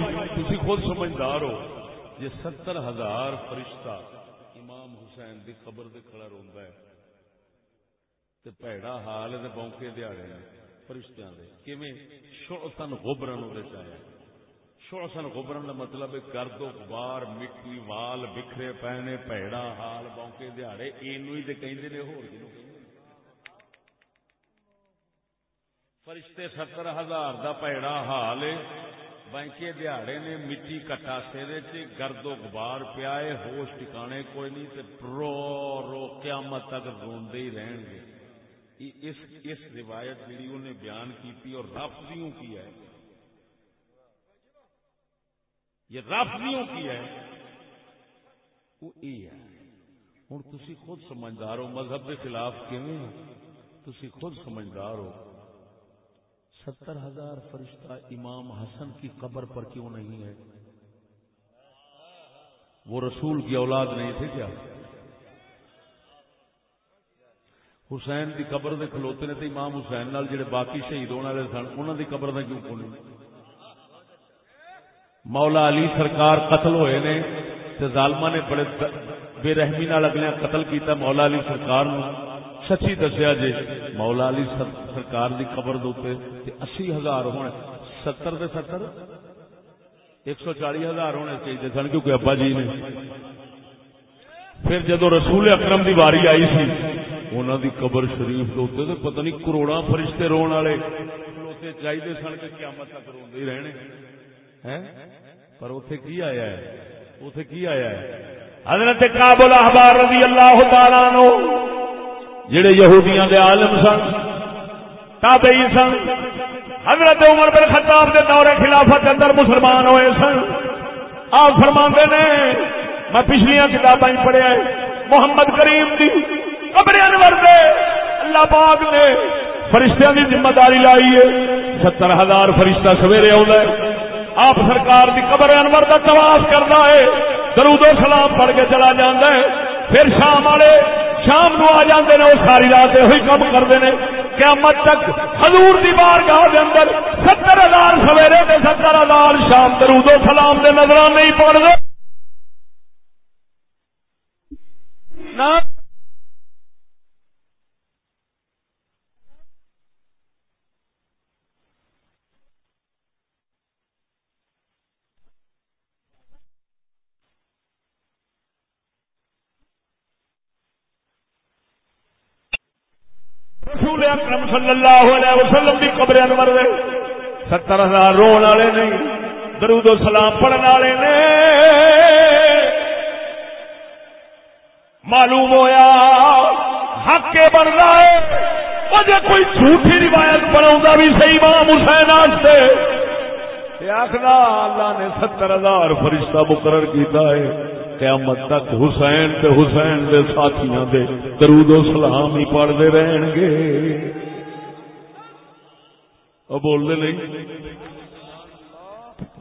تھی خود سمجھدار ہو، یہ ستر ہزار فرشتہ حسین دی خبر سے کھڑا روندا ہے تے پیڑا حال ہے تے بونکے دیاڑے نے فرشتیاں دے کیویں شعثن غبرن دے چاہے شعثن غبرن دا مطلب ہے گرد و غبار مٹی وال بکھرے پہنے پیڑا حال بونکے دیاڑے اینو ہی تے کہندے نے ہور کینو فرشتے ستر ہزار دا پیڑا حال ہے بینکے دیہڑے نے مٹی کٹا سیرے چ گرد و غبار پیا ہوش ٹکانے کوئی نہیں تے رو رو قیامت تک روندے ہی رہن گے۔ اس اس روایت جڑی انہیں بیان کی اور رافضیوں کی ہے۔ یہ رافضیوں کی ہے۔ وہ یہ ہے۔ ہوں تھی خود سمجھدار ہو، مذہب کے خلاف کیون تھی خود سمجھدار ہو۔ ستر ہزار فرشتہ امام حسن کی قبر پر کیوں نہیں ہے؟ وہ رسول کی اولاد نہیں تھے کیا؟ حسین کی قبر دے کھلوتے نے تو امام حسین نال جڑے باقی شہید ہونے والے سن انہوں کی قبر کا کیوں کون مولا علی سرکار قتل ہوئے نے، تے ظالما نے بڑے بے رحمی نال اگلے قتل کیتا مولا علی سرکار نو۔ سچی دسیا جی مولا علی سرکار دی قبر دے اسی ہزار ہونے، ستر دے ستر؟ ایک سو چالی ہزار ہونے چاہیے سن، کیونکہ ابا جی نے۔ پھر جدو رسول اکرم دی باری آئی سی انہوں دی قبر شریف دے تو پتہ نہیں کروڑا فرشتے رون والے۔ چاہیے سن کے قیامت تک روندے ہی رہنے۔ پر اتے کی آیا ہے؟ اتے کی آیا ہے؟ حضرت کابل احبار رضی اللہ تعالیٰ عنہ۔ جڑے یہودیاں دے عالم سن، تابعی سن، حضرت عمر بن خطاب دے دور خلافت اندر مسلمان ہوئے سن۔ آپ فرما نے، میں پچھلیاں کتابیں پڑھیا محمد کریم دی قبر انور دے۔ اللہ پاک نے فرشتیاں دی ذمہ داری لائی ہے۔ ستر ہزار فرشتہ سویرے آ آپ سرکار دی قبر انور کا تواس کرنا ہے۔ درود و سلام پڑھ کے چلا جانا ہے۔ پھر شام والے شام نو آ جاندے نے وہ ساری رات یہ کام کرتے ہیں قیامت تک حضور دی بارگاہ دے اندر ستر ہزار سویرے کے ستر ہزار شام درود و سلام دے نظر نہیں پڑ گئے نہ رسول اکرم صلی اللہ علیہ وسلم کی قبر انور دے۔ ستر ہزار رون والے نہیں، درود و سلام پڑھن والے نے۔ معلوم ہویا، حق کے بن رہا ہے۔ وہ جے کوئی جھوٹی روایت بنا بھی صحیح مام حسین واسطے آخر اللہ نے ستر ہزار فرشتہ مقرر کیتا ہے۔ قیامت تک حسین تے حسین دے ساتھیاں دے درود و سلام ہی پڑھتے رہن گے۔ وہ بول دے نہیں۔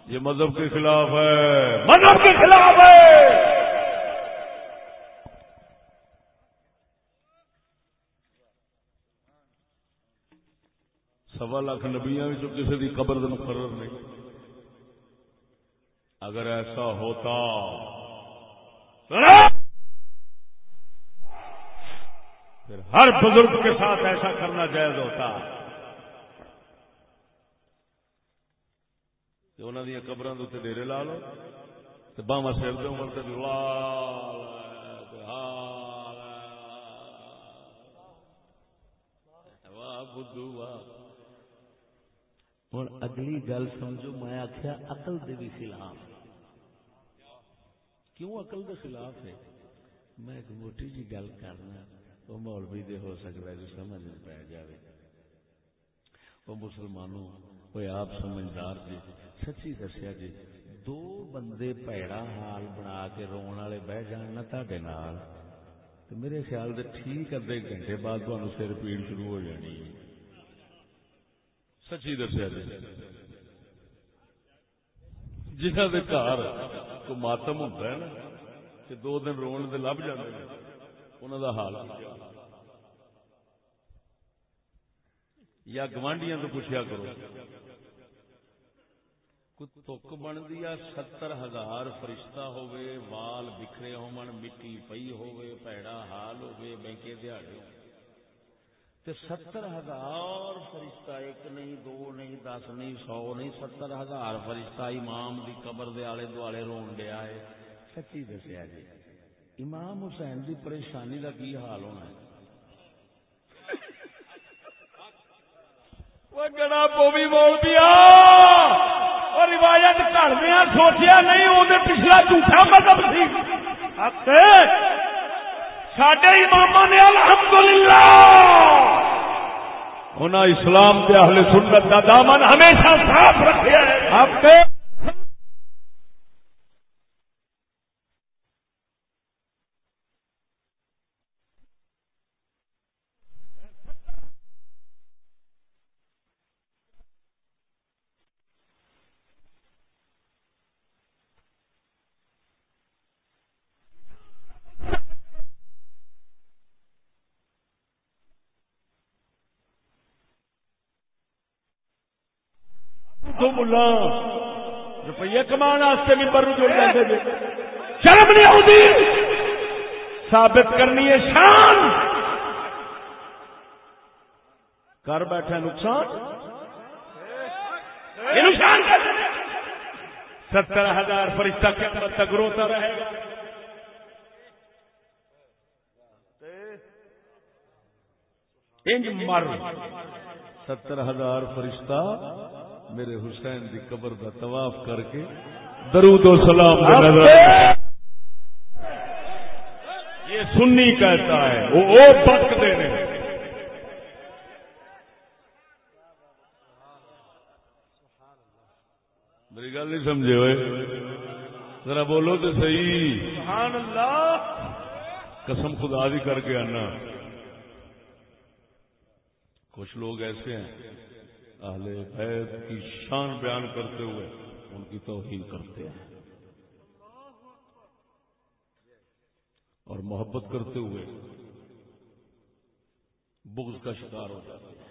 یہ مذہب کے خلاف ہے۔ مذہب کے خلاف ہے۔ سوا لاکھ نبیاں کسی کی قبر مقرر نہیں۔ اگر ایسا ہوتا۔ پھر ہر بزرگ کے ساتھ ایسا کرنا جائز ہوتا کہ انہوں دیا قبر ڈیرے لا لو باہم سر دو مرتے واہ بدھو واہ ہوں اگلی گل سمجھو میں آخیا اقل دے بھی خلاف کیوں اقل دے خلاف ہے میں ایک موٹی جی گل کرنا وہ مولوی دے ہو سکتا ہے جو سمجھ پی جائے وہ مسلمانوں، وہ آپ سمجھدار جی سچی دسیا جی دو بندے پیڑا حال بنا کے رو والے بہ جان نا تے میرے خیال سے ٹھیک ادھے گھنٹے بعد تمہیں سر پیڑ شروع ہو جانی۔ ہے سچی دسیا جی۔ جنہ کے گھر کو ماتم ہوتا ہے نا، کہ دو دن رو لب جاتے انہوں کا حال یا گوانڈیاں تو پوچھا کرو۔ تک بنتی ہے ستر ہزار فرشتہ ہوے وال بکھرے ہون مٹی پئی ہوے پیڑا حال ہوے بینکے دیہڑے تے ستر ہزار فرشتہ، ایک نہیں، دو نہیں، دس نہیں، سو نہیں، ستر ہزار فرشتہ امام دی قبر دے آلے دوالے رون دیا ہے۔ سچی دسیا جی امام حسین دی پریشانی دا کی حال ہونا ہے؟ گڑا پوی بول دیا اور روایت کر دیا سوچیا نہیں وہ پچھلا جھوٹا مطلب سی۔ سڈے امام نے الحمدللہ۔ انہاں اسلام کے اہل سنت کا دامن ہمیشہ صاف رکھے تو ملا۔ روپیے کمان ممبر جڑ شرم نہیں آتی ثابت کرنی ہے شان۔ کر بیٹھے نقصان؟ یعنی ستر ہزار فرشتہ کے تک روتا رہے گا۔ انج مر۔ ستر ہزار فرشتہ میرے حسین دی قبر کا طواف کر کے درود و سلام یہ سنی کہتا ہے، وہ بک دینے میری گل نہیں سمجھے ہوئے۔ ذرا بولو تو صحیح۔ سبحان اللہ قسم خدا بھی کر کے آنا۔ کچھ لوگ ایسے ہیں اہل بیت کی شان بیان کرتے ہوئے ان کی توہین کرتے ہیں۔ اور محبت کرتے ہوئے بغض کا شکار ہو جاتے ہیں۔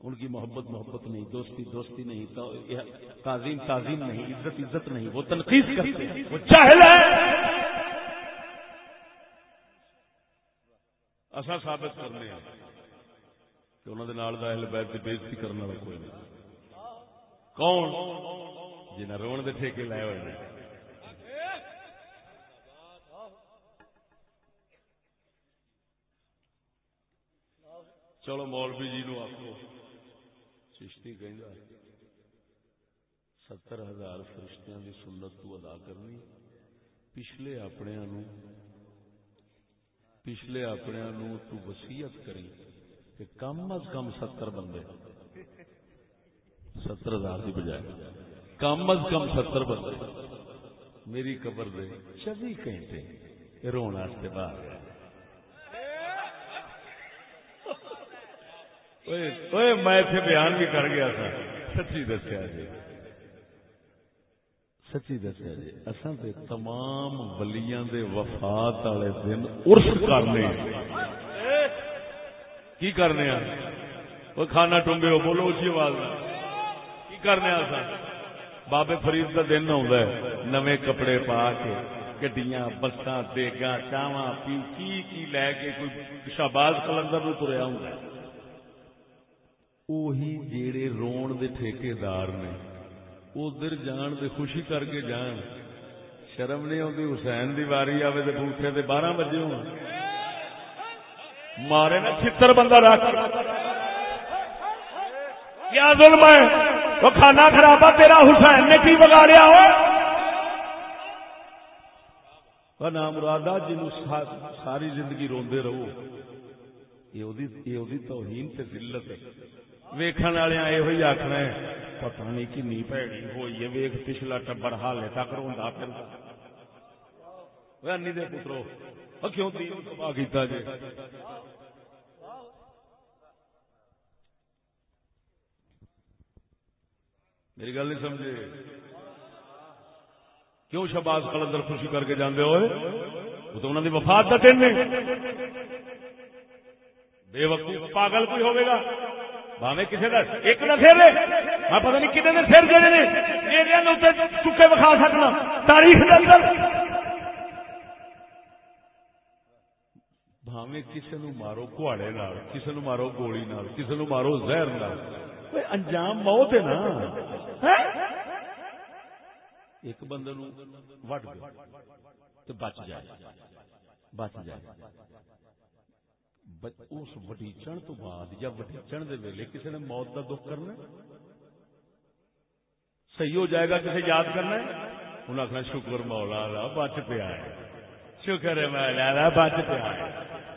ان کی محبت محبت نہیں، دوستی دوستی نہیں تعظیم تعظیم نہیں، عزت عزت نہیں، وہ تنقید کرتے ہیں، وہ چاہل ایسا ثابت کرنے ہیں۔ کہ انہوں نے اہل بیت کی بےزتی کرنے والا کوئی نہیں۔ کون؟ جنہیں روڈ کے ٹھیکے لائے ہوئے ہیں چلو مولوی جی نو آخو چشتی کہ ستر ہزار فرشتیاں کی سنت تو ادا کرنی۔ پچھلے اپنے پچھلے اپنے تو وسیعت کری کہ کم از کم ستر بندے۔ ستر ہزار کی بجائے۔ کم از کم ستر بندے۔ میری قبر دے چوبی گھنٹے رونے واسطے باہر گئے۔ میں اتنے بیان بھی کر گیا تھا۔ سچی دسیا جی۔ سچی دسیا جی۔ اصل تمام ولیاں دے وفات والے دن ارس کرنے۔ کی کرنے وہ کھانا ٹومبے ہو، بولو اچھی آواز کی کرنے بابے فرید کا دن آ نوے کپڑے پا کے گڈیاں بساں دیگا چاواں، پی، کی کی لے کے کوئی شہباز کلندر نو تریا ہوں وہی جیڑے رون دے ٹھیکے دار نے ادھر جان دے خوشی کر کے جان۔ شرم نہیں آتی حسین دی واری آئے تو بوٹے دے بارہ بجے ہو مارے نا چھتر بندہ رکھ کیا ظلم ہے، وہ کھانا خرابا تیرا حسین نے کی بگاڑیا ہو نام مرادا جن ساری زندگی روندے رہو۔ یہ توہین تے ذلت ہے۔ ویکن والے یہ آخنا ہے پتا نہیں کنی پیڑی ہوئی ہے۔ ویخ پچھلا ٹبر حالے تک روا پھر۔ دے پترو کیوں کیتا جی میری گل نہیں سمجھے۔ کیوں شباز کلندر خوشی کر کے جانے ہوئے؟ وہ تو انہوں نے وفات کا دن ہے۔ بے وقوف پاگل کوئی ہوگا باوے کسی کا ایک نہ سر میں پتا نہیں کتنے سر جڑے نے۔ چکے بکھا سکنا۔ تاریخ کے اندر۔ بھاوے کسی نو مارو کواڑے کسی نو مارو گولی نال کسی نو مارو زہر نال۔ انجام موت ہے نا ایک بندے نو وٹ گیا بچ جائے بچ جائے اس وڈیچن تو بعد یا وڈیچن دے ویلے کسی نے موت کا دکھ کرنا صحیح ہو جائے گا کسی یاد کرنا انہیں آخنا شکر مولا لا بچ پیا ہے شکر ہے مولا بچ پیا ہے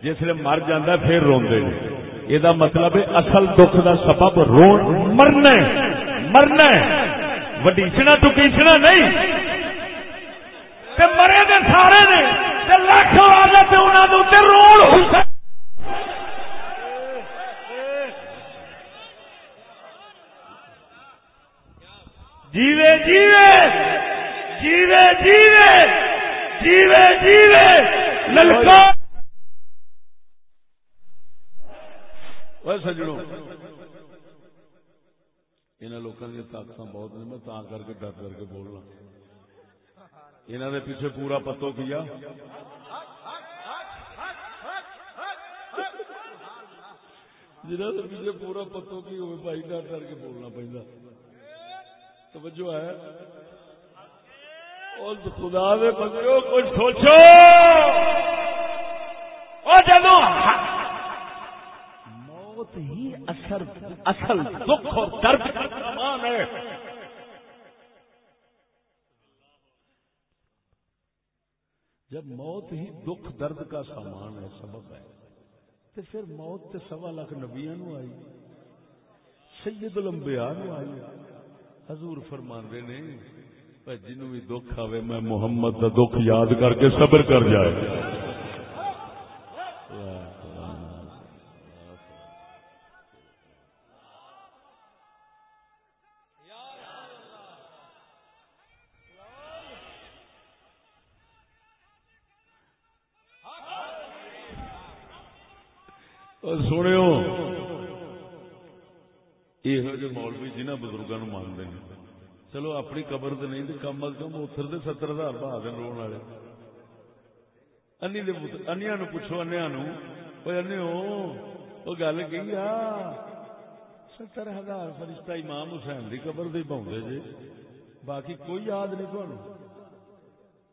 جس نے مر جانا پھر روندے یہ مطلب ہے اصل دکھ دا سبب رو مرنا مرنا وڈیچنا ٹکیچنا نہیں مرے دے سارے نے لاکھ والے انہوں نے روڑ جیوے جیوے جیوے جیوے جیوے جیوے للکا سجڑوں ان لوگوں کی طاقت بہت نے میں تا کر کے ڈر کر کے بولنا انہوں نے پیچھے پورا پتو کیا جنہوں نے پیچھے پورا پتو کی ہوئے بھائی ڈر ڈر کے بولنا پہنتا توجہ ہے اور خدا دے بندے کچھ سوچو اور جدو موت ہی اثر اصل دکھ اور درد کا سامان ہے۔ جب موت ہی دکھ درد کا سامان ہے، سبب ہے۔ تو پھر موت تے سوا لاکھ نبیا نو آئی، سید الانبیاء نو آئی۔ حضور فرماندے نے جنوں بھی دکھ آوے، میں محمد کا دکھ یاد کر کے صبر کر جائے سونے یہ مولوی جنہ بزرگوں مانتے ہیں چلو اپنی قبر تو نہیں کم از کم اتر دے ستر ہزار بہا دین رو والے انیا نو پوچھو انیا نو۔ وہ گل کہ ستر ہزار فرشتہ امام حسین کی قبر دے پاؤں جی باقی کوئی یاد نہیں تمہیں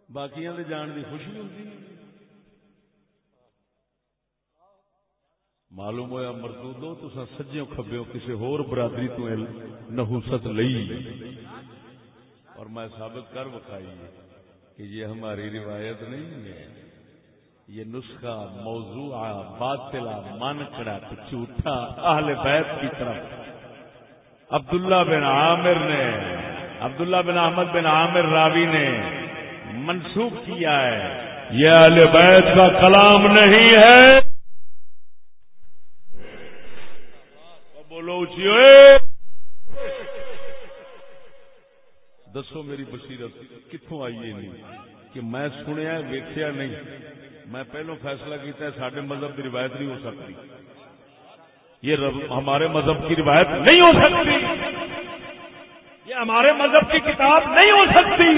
باقی جان کی خوشی ہوتی معلوم ہوا مردودو تو سجیوں کھبیوں کسی ہور برادری تو نحوست لئی۔ اور میں ثابت کر بکھائی کہ یہ ہماری روایت نہیں ہے۔ یہ نسخہ موضوع باطلا من کڑا جھوٹا اہل بیت کی طرف۔ عبداللہ بن عامر نے، عبداللہ بن احمد بن عامر راوی نے منسوخ کیا ہے۔ یہ اہل بیت کا کلام نہیں ہے۔ دسو میری بصیرت کتوں آئی ہے نہیں کہ میں سنیا ویکیا نہیں میں پہلو فیصلہ کیتا ہے سارے مذہب کی روایت نہیں ہو سکتی یہ ہمارے مذہب کی روایت نہیں ہو سکتی یہ ہمارے مذہب کی کتاب نہیں ہو سکتی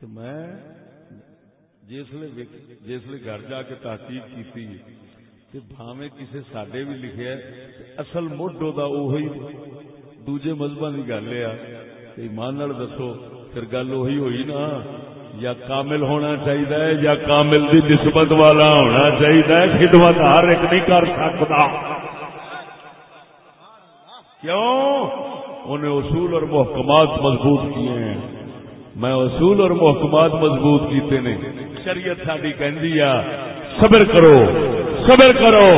تو میں جسے جسے گھر جا کے تحقیق کی بھاوے کسی سڈے بھی لکھے اصل موڈو کا اہی دوجے مذہب کی گل ہے ایمان دسو، پھر گل اہی ہوئی نا، یا کامل ہونا چاہیے یا کامل دی نسبت والا ہونا چاہیے خدمت ہر ایک نہیں کر سکتا کیوں؟ انہیں اصول اور محکمات مضبوط کیے ہیں۔ میں اصول اور محکمات مضبوط کیتے نے۔ شریعت ساری کہ صبر کرو صبر کرو۔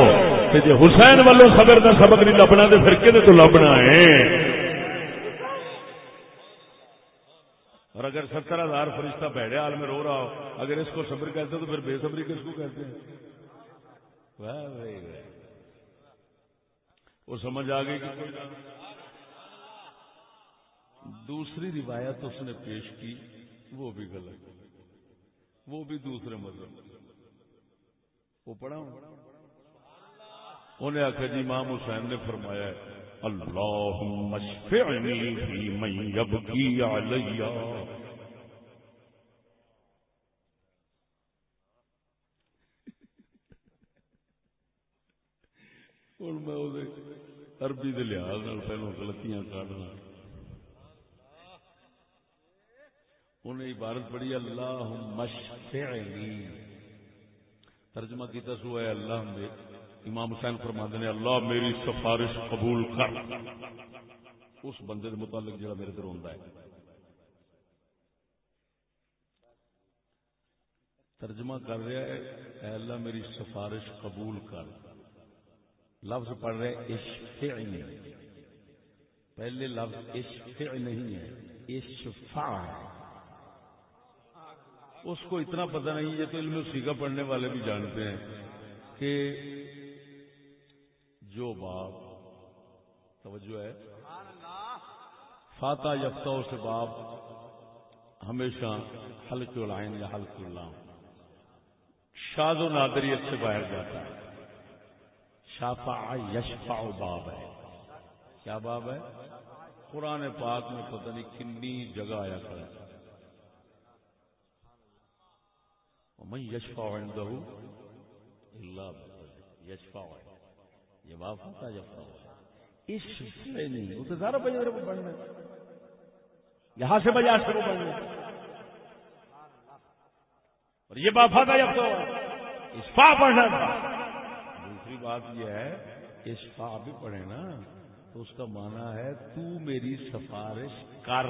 جی حسین والوں صبر کا سبق نہیں لبنا تو پھر کہ لبنا ہے؟ اور اگر ستر ہزار فرشتہ بیٹھے حال میں رو رہا ہو، اگر اس کو صبر کہتے تو پھر بے صبری کس کو کہتے ہیں؟ وہ سمجھ آ گئی کہ دوسری روایت اس نے پیش کی، وہ بھی غلط۔ وہ بھی دوسرے مذہب۔ وہ پڑھا انہیں آخر جی امام حسین نے فرمایا اللہ ہوں میں عربی کے لحاظ پہلو غلطیاں کھڑنا انہیں عبارت پڑھی اللہ ترجمہ کیتا سو ہے اللہ میں امام حسین فرما نے، اللہ میری سفارش قبول کر۔ اس بندے کے متعلق جڑا میرے در ہے۔ ترجمہ کر رہا ہے، اے اللہ میری سفارش قبول کر۔ لفظ پڑھ رہے اشفعنی۔ پہلے لفظ اشفع نہیں ہے، اشفع۔ ہے اس کو اتنا پتہ نہیں یہ تو علم سیکھا پڑھنے والے بھی جانتے ہیں کہ جو باپ توجہ ہے فاتح یافتہ سے باپ ہمیشہ حلق العین یا حلق اللہ۔ شاد و نادریت سے باہر جاتا ہے۔ شافا یشفا باب ہے۔ کیا باب ہے؟ قرآن پاک میں پتہ نہیں کنی جگہ آیا کرتا ومن يشفع عنده الا يشفع یہ واف ہوتا یشفع اس شفع نہیں وہ تو سارا بجے کو پڑھنا یہاں سے بجا شروع پڑھنا اور یہ باپ تھا یفتا اشفا پڑھنا تھا دوسری بات یہ ہے اشفا بھی پڑھے نا تو اس کا معنی ہے تو میری سفارش کر۔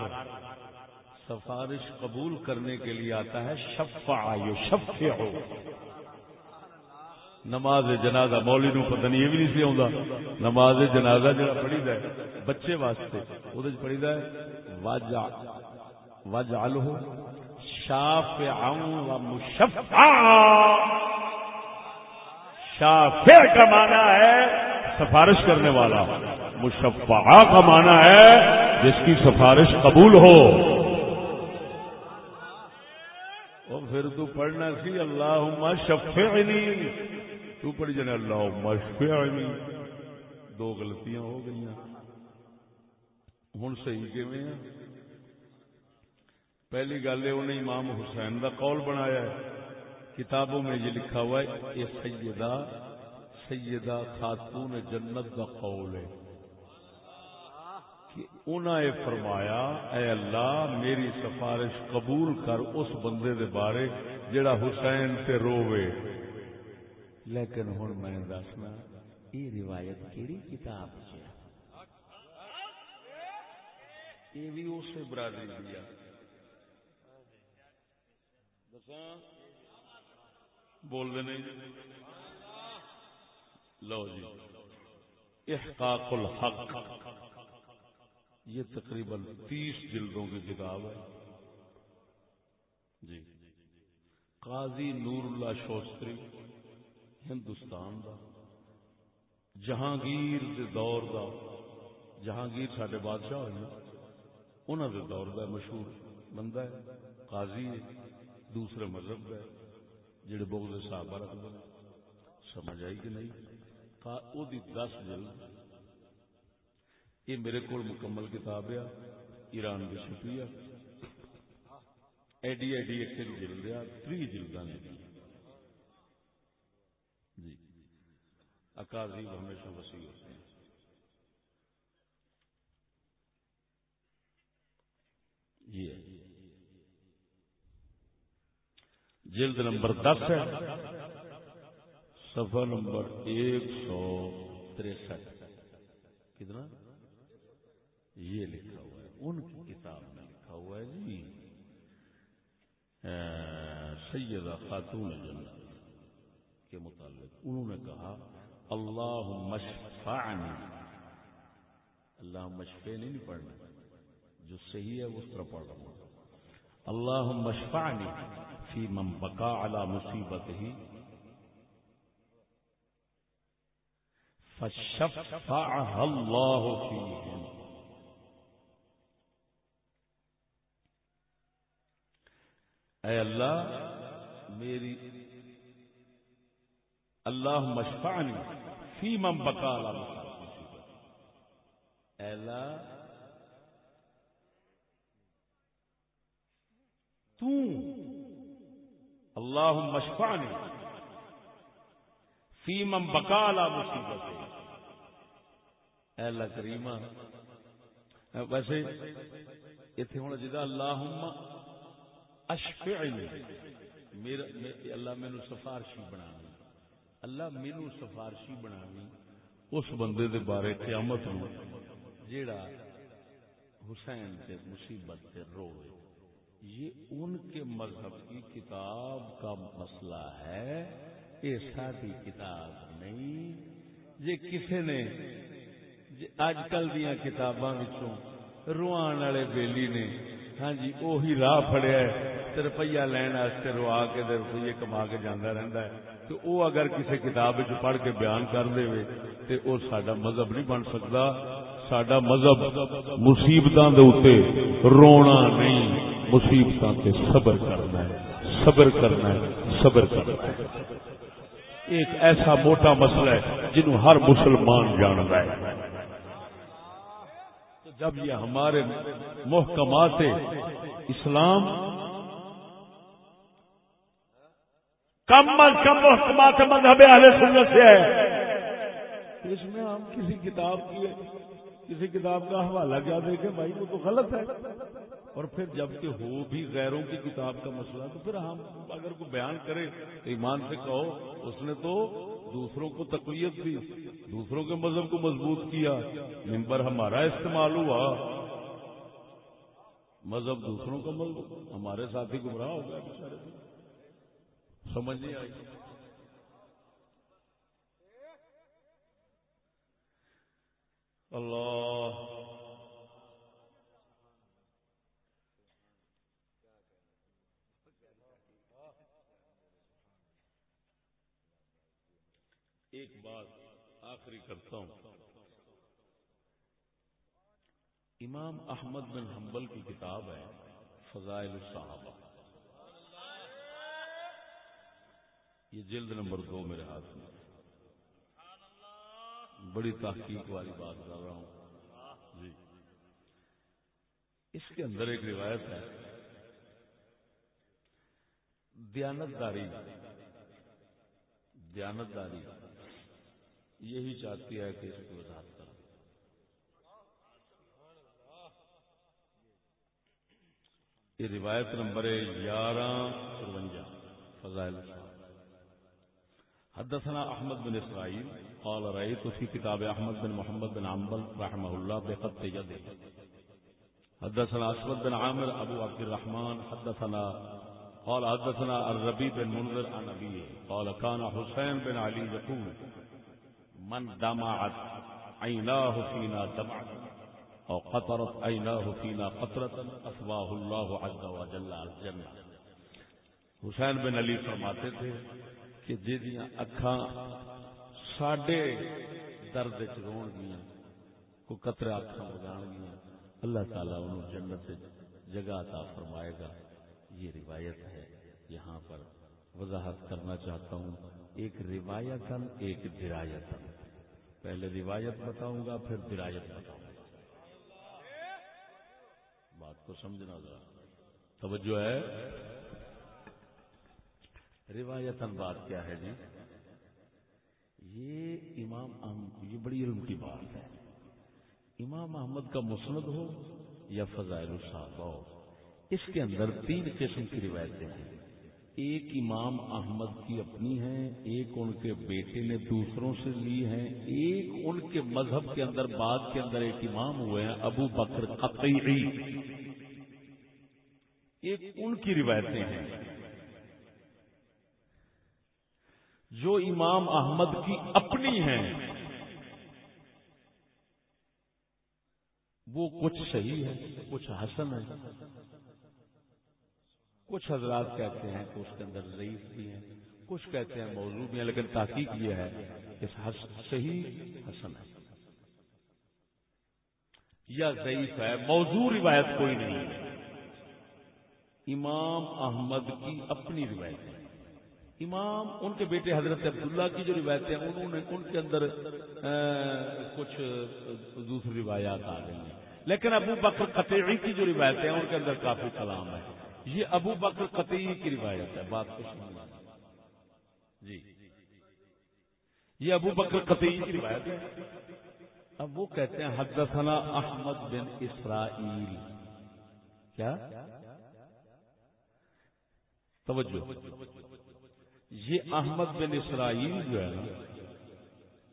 سفارش قبول کرنے کے لیے آتا ہے شفا شفع ہو نماز جنازہ مولی نو پتہ نہیں، یہ بھی نہیں سی آتا نماز جنازہ جڑا پڑھی دا ہے، بچے واسطے وہ پڑھی دا ہے واجع واجعلہ شافعا و مشفعا۔ شافع کا معنی ہے سفارش کرنے والا، مشفعا کا معنی ہے جس کی سفارش قبول ہو۔ پھر تو پڑھنا سی اللہ شفعنی۔ تو پڑھ جانا اللہ مشفعنی دو غلطیاں ہو گئی ہوں صحیح کیویں پہلی گل ہے، انہیں امام حسین دا قول بنایا ہے۔ کتابوں میں یہ لکھا ہوا ہے یہ سیدہ سیدہ خاتون جنت دا قول ہے۔ کہ انہیں فرمایا، اے اللہ، میری سفارش قبول کر اس بندے دے بارے جڑا حسین سے روے لیکن ہوں میں دسنا یہ روایت کہڑی کتاب سے یہ بھی اس برادری دیا بول دے نہیں لو جی۔ احقاق الحق۔ یہ تقریباً تیس جلدوں کی کتاب ہے۔ جی۔ قاضی نور اللہ شوستری۔ ہندوستان دا، جہانگیر دے دور دا، جہانگیر سڈے بادشاہ ہوئے انہوں دے دور دا مشہور بندہ ہے، قاضی ہے، دوسرے مذہب کا ہے، جڑے بغض صحابہ رکھتے ہیں سمجھ آئی کہ نہیں؟ او دی دس جلد، یہ میرے کو مکمل کتاب ہے، ایران کی چھپی ہے۔ ایڈی ایڈی ایک جلد ہے تری جلد نے جی اکاضی ہمیشہ وسیع ہوتے ہیں۔ یہ جلد نمبر دس ہے۔ سفر نمبر ایک سو تریسٹھ۔ کتنا؟ یہ لکھا ہوا ہے۔ ان کی کتاب میں لکھا ہوا ہے جی۔ سیدہ خاتون جنت۔ کے متعلق انہوں نے کہا اللہ مشفعنی اللہ مشفے نہیں پڑھنا جو صحیح ہے اس طرح پڑھ رہا ہوں۔ اللہ مشفعنی فی من بقا علی مصیبت ہی فشفعها اللہ فیہم. اے اللہ، میری اللہ مشفعنی فی من بقا علی تو اللہ مشفانی فی من بکالا مصیبت اے اللہ کریمہ، ویسے اتنے ہونا چاہیے اللہ اشفعنی، میرا اللہ مینو سفارشی بنا اللہ مینو سفارشی بنا اس بندے دے بارے قیامت نو، جیڑا حسین سے مصیبت سے روئے۔ یہ ان کے مذہب کی کتاب کا مسئلہ ہے۔ یہ ساری کتاب نہیں۔ یہ کسی نے اج کل دیا کتاباں روان والے بیلی نے ہاں جی وہی راہ فڑیا روپیہ لین واسطے روا کے روپیے کما کے جانا رہتا ہے۔ تو وہ اگر کسی کتاب پڑھ کے بیان کر دے تو وہ سڈا مذہب نہیں بن سکتا سڈا مذہب مصیبتوں کے رونا نہیں مصیبتوں سے صبر کرنا ہے۔ صبر کرنا ہے، صبر کرنا ہے۔ ایک ایسا موٹا مسئلہ ہے جنہوں ہر مسلمان جانتا ہے۔ جب یہ ہمارے محکمات اسلام کم از کم محکمات مذہب اہل سنت سے ہے۔ اس میں ہم کسی کتاب کی کسی کتاب کا حوالہ کیا دیکھیں، بھائی، وہ تو غلط ہے۔ اور پھر جبکہ ہو بھی غیروں کی کتاب کا مسئلہ، تو پھر ہم اگر کوئی بیان کرے، تو ایمان سے کہو، اس نے تو دوسروں کو تقویت دی، دوسروں کے مذہب کو مضبوط کیا، ممبر ہمارا استعمال ہوا۔ مذہب دوسروں کا مذہب ہمارے ساتھی گمراہ ہو گیا سمجھ نہیں آئی۔ اللہ۔ ایک بات آخری کرتا ہوں۔ امام احمد بن حنبل کی کتاب ہے فضائل الصحابہ۔ یہ جلد نمبر دو میرے ہاتھ میں۔ بڑی تحقیق والی بات کر رہا ہوں۔ جی۔ اس کے اندر ایک روایت ہے۔ دیانت داری دیانت داری یہی چاہتی ہے کہ اس کی وضاحت کریں یہ روایت نمبر گیارہ ترونجا فضائل حدثنا احمد بن اسرائیل قال رأيت في كتاب احمد بن محمد بن عمبل رحمه الله بخط يده حدثنا اسود بن عامر، ابو عبد الرحمن، حدثنا، قال حدثنا الربيع بن منذر عن ابيه قال كان حسين بن علي يقول من دمعت عيناه فينا دمعت او قطرت عيناه فينا قطرة اثواه الله عز وجل على الجنة حسین بن علی فرماتے تھے کہ جہاں اکھاں ساڈے درد چ رون گیا کو قطرے اکھاں بگان گیا اللہ تعالیٰ انہوں جنت جگہ عطا فرمائے گا۔ یہ روایت ہے، یہاں پر وضاحت کرنا چاہتا ہوں۔ ایک روایتن ایک درایتن پہلے روایت بتاؤں گا، پھر درایت بتاؤں گا۔ بات کو سمجھنا ذرا۔ توجہ ہے؟ روایتن بات کیا ہے جی؟ یہ امام احمد یہ بڑی علم کی بات ہے۔ امام احمد کا مسند ہو یا فضائل الصحابہ ہو؟ اس کے اندر تین قسم کی روایتیں ہیں۔ ایک امام احمد کی اپنی ہیں، ایک ان کے بیٹے نے دوسروں سے لی ہیں، ایک ان کے مذہب کے اندر، بعد کے اندر ایک امام ہوئے ہیں، ابو بکر قطعی۔ ایک ان کی روایتیں ہیں۔ جو امام احمد کی اپنی ہیں، وہ کچھ صحیح ہے کچھ حسن ہے کچھ حضرات کہتے ہیں کہ اس کے اندر ضعیف بھی ہیں، کچھ کہتے ہیں موضوع بھی ہیں، لیکن تحقیق یہ ہے کہ صحیح حسن ہے۔ یا ضعیف ہے، موضوع روایت کوئی نہیں ہے۔ امام احمد کی اپنی روایت ہے۔ امام، ان کے بیٹے حضرت عبداللہ کی جو روایتیں ہیں، انہوں نے ان کے اندر کچھ دوسری روایات آ گئی ہیں۔ لیکن ابو بکر قطعی کی جو روایتیں ہیں، ان کے اندر کافی کلام ہے یہ ابو بکر قطعی کی روایت ہے، بات کو سمجھنا جی۔ یہ ابو بکر قطعی کی روایت ہے۔ اب وہ کہتے ہیں، حدثنا احمد بن اسرائیل۔ کیا؟ توجہ۔ یہ احمد بن اسرائیل جو ہے نا،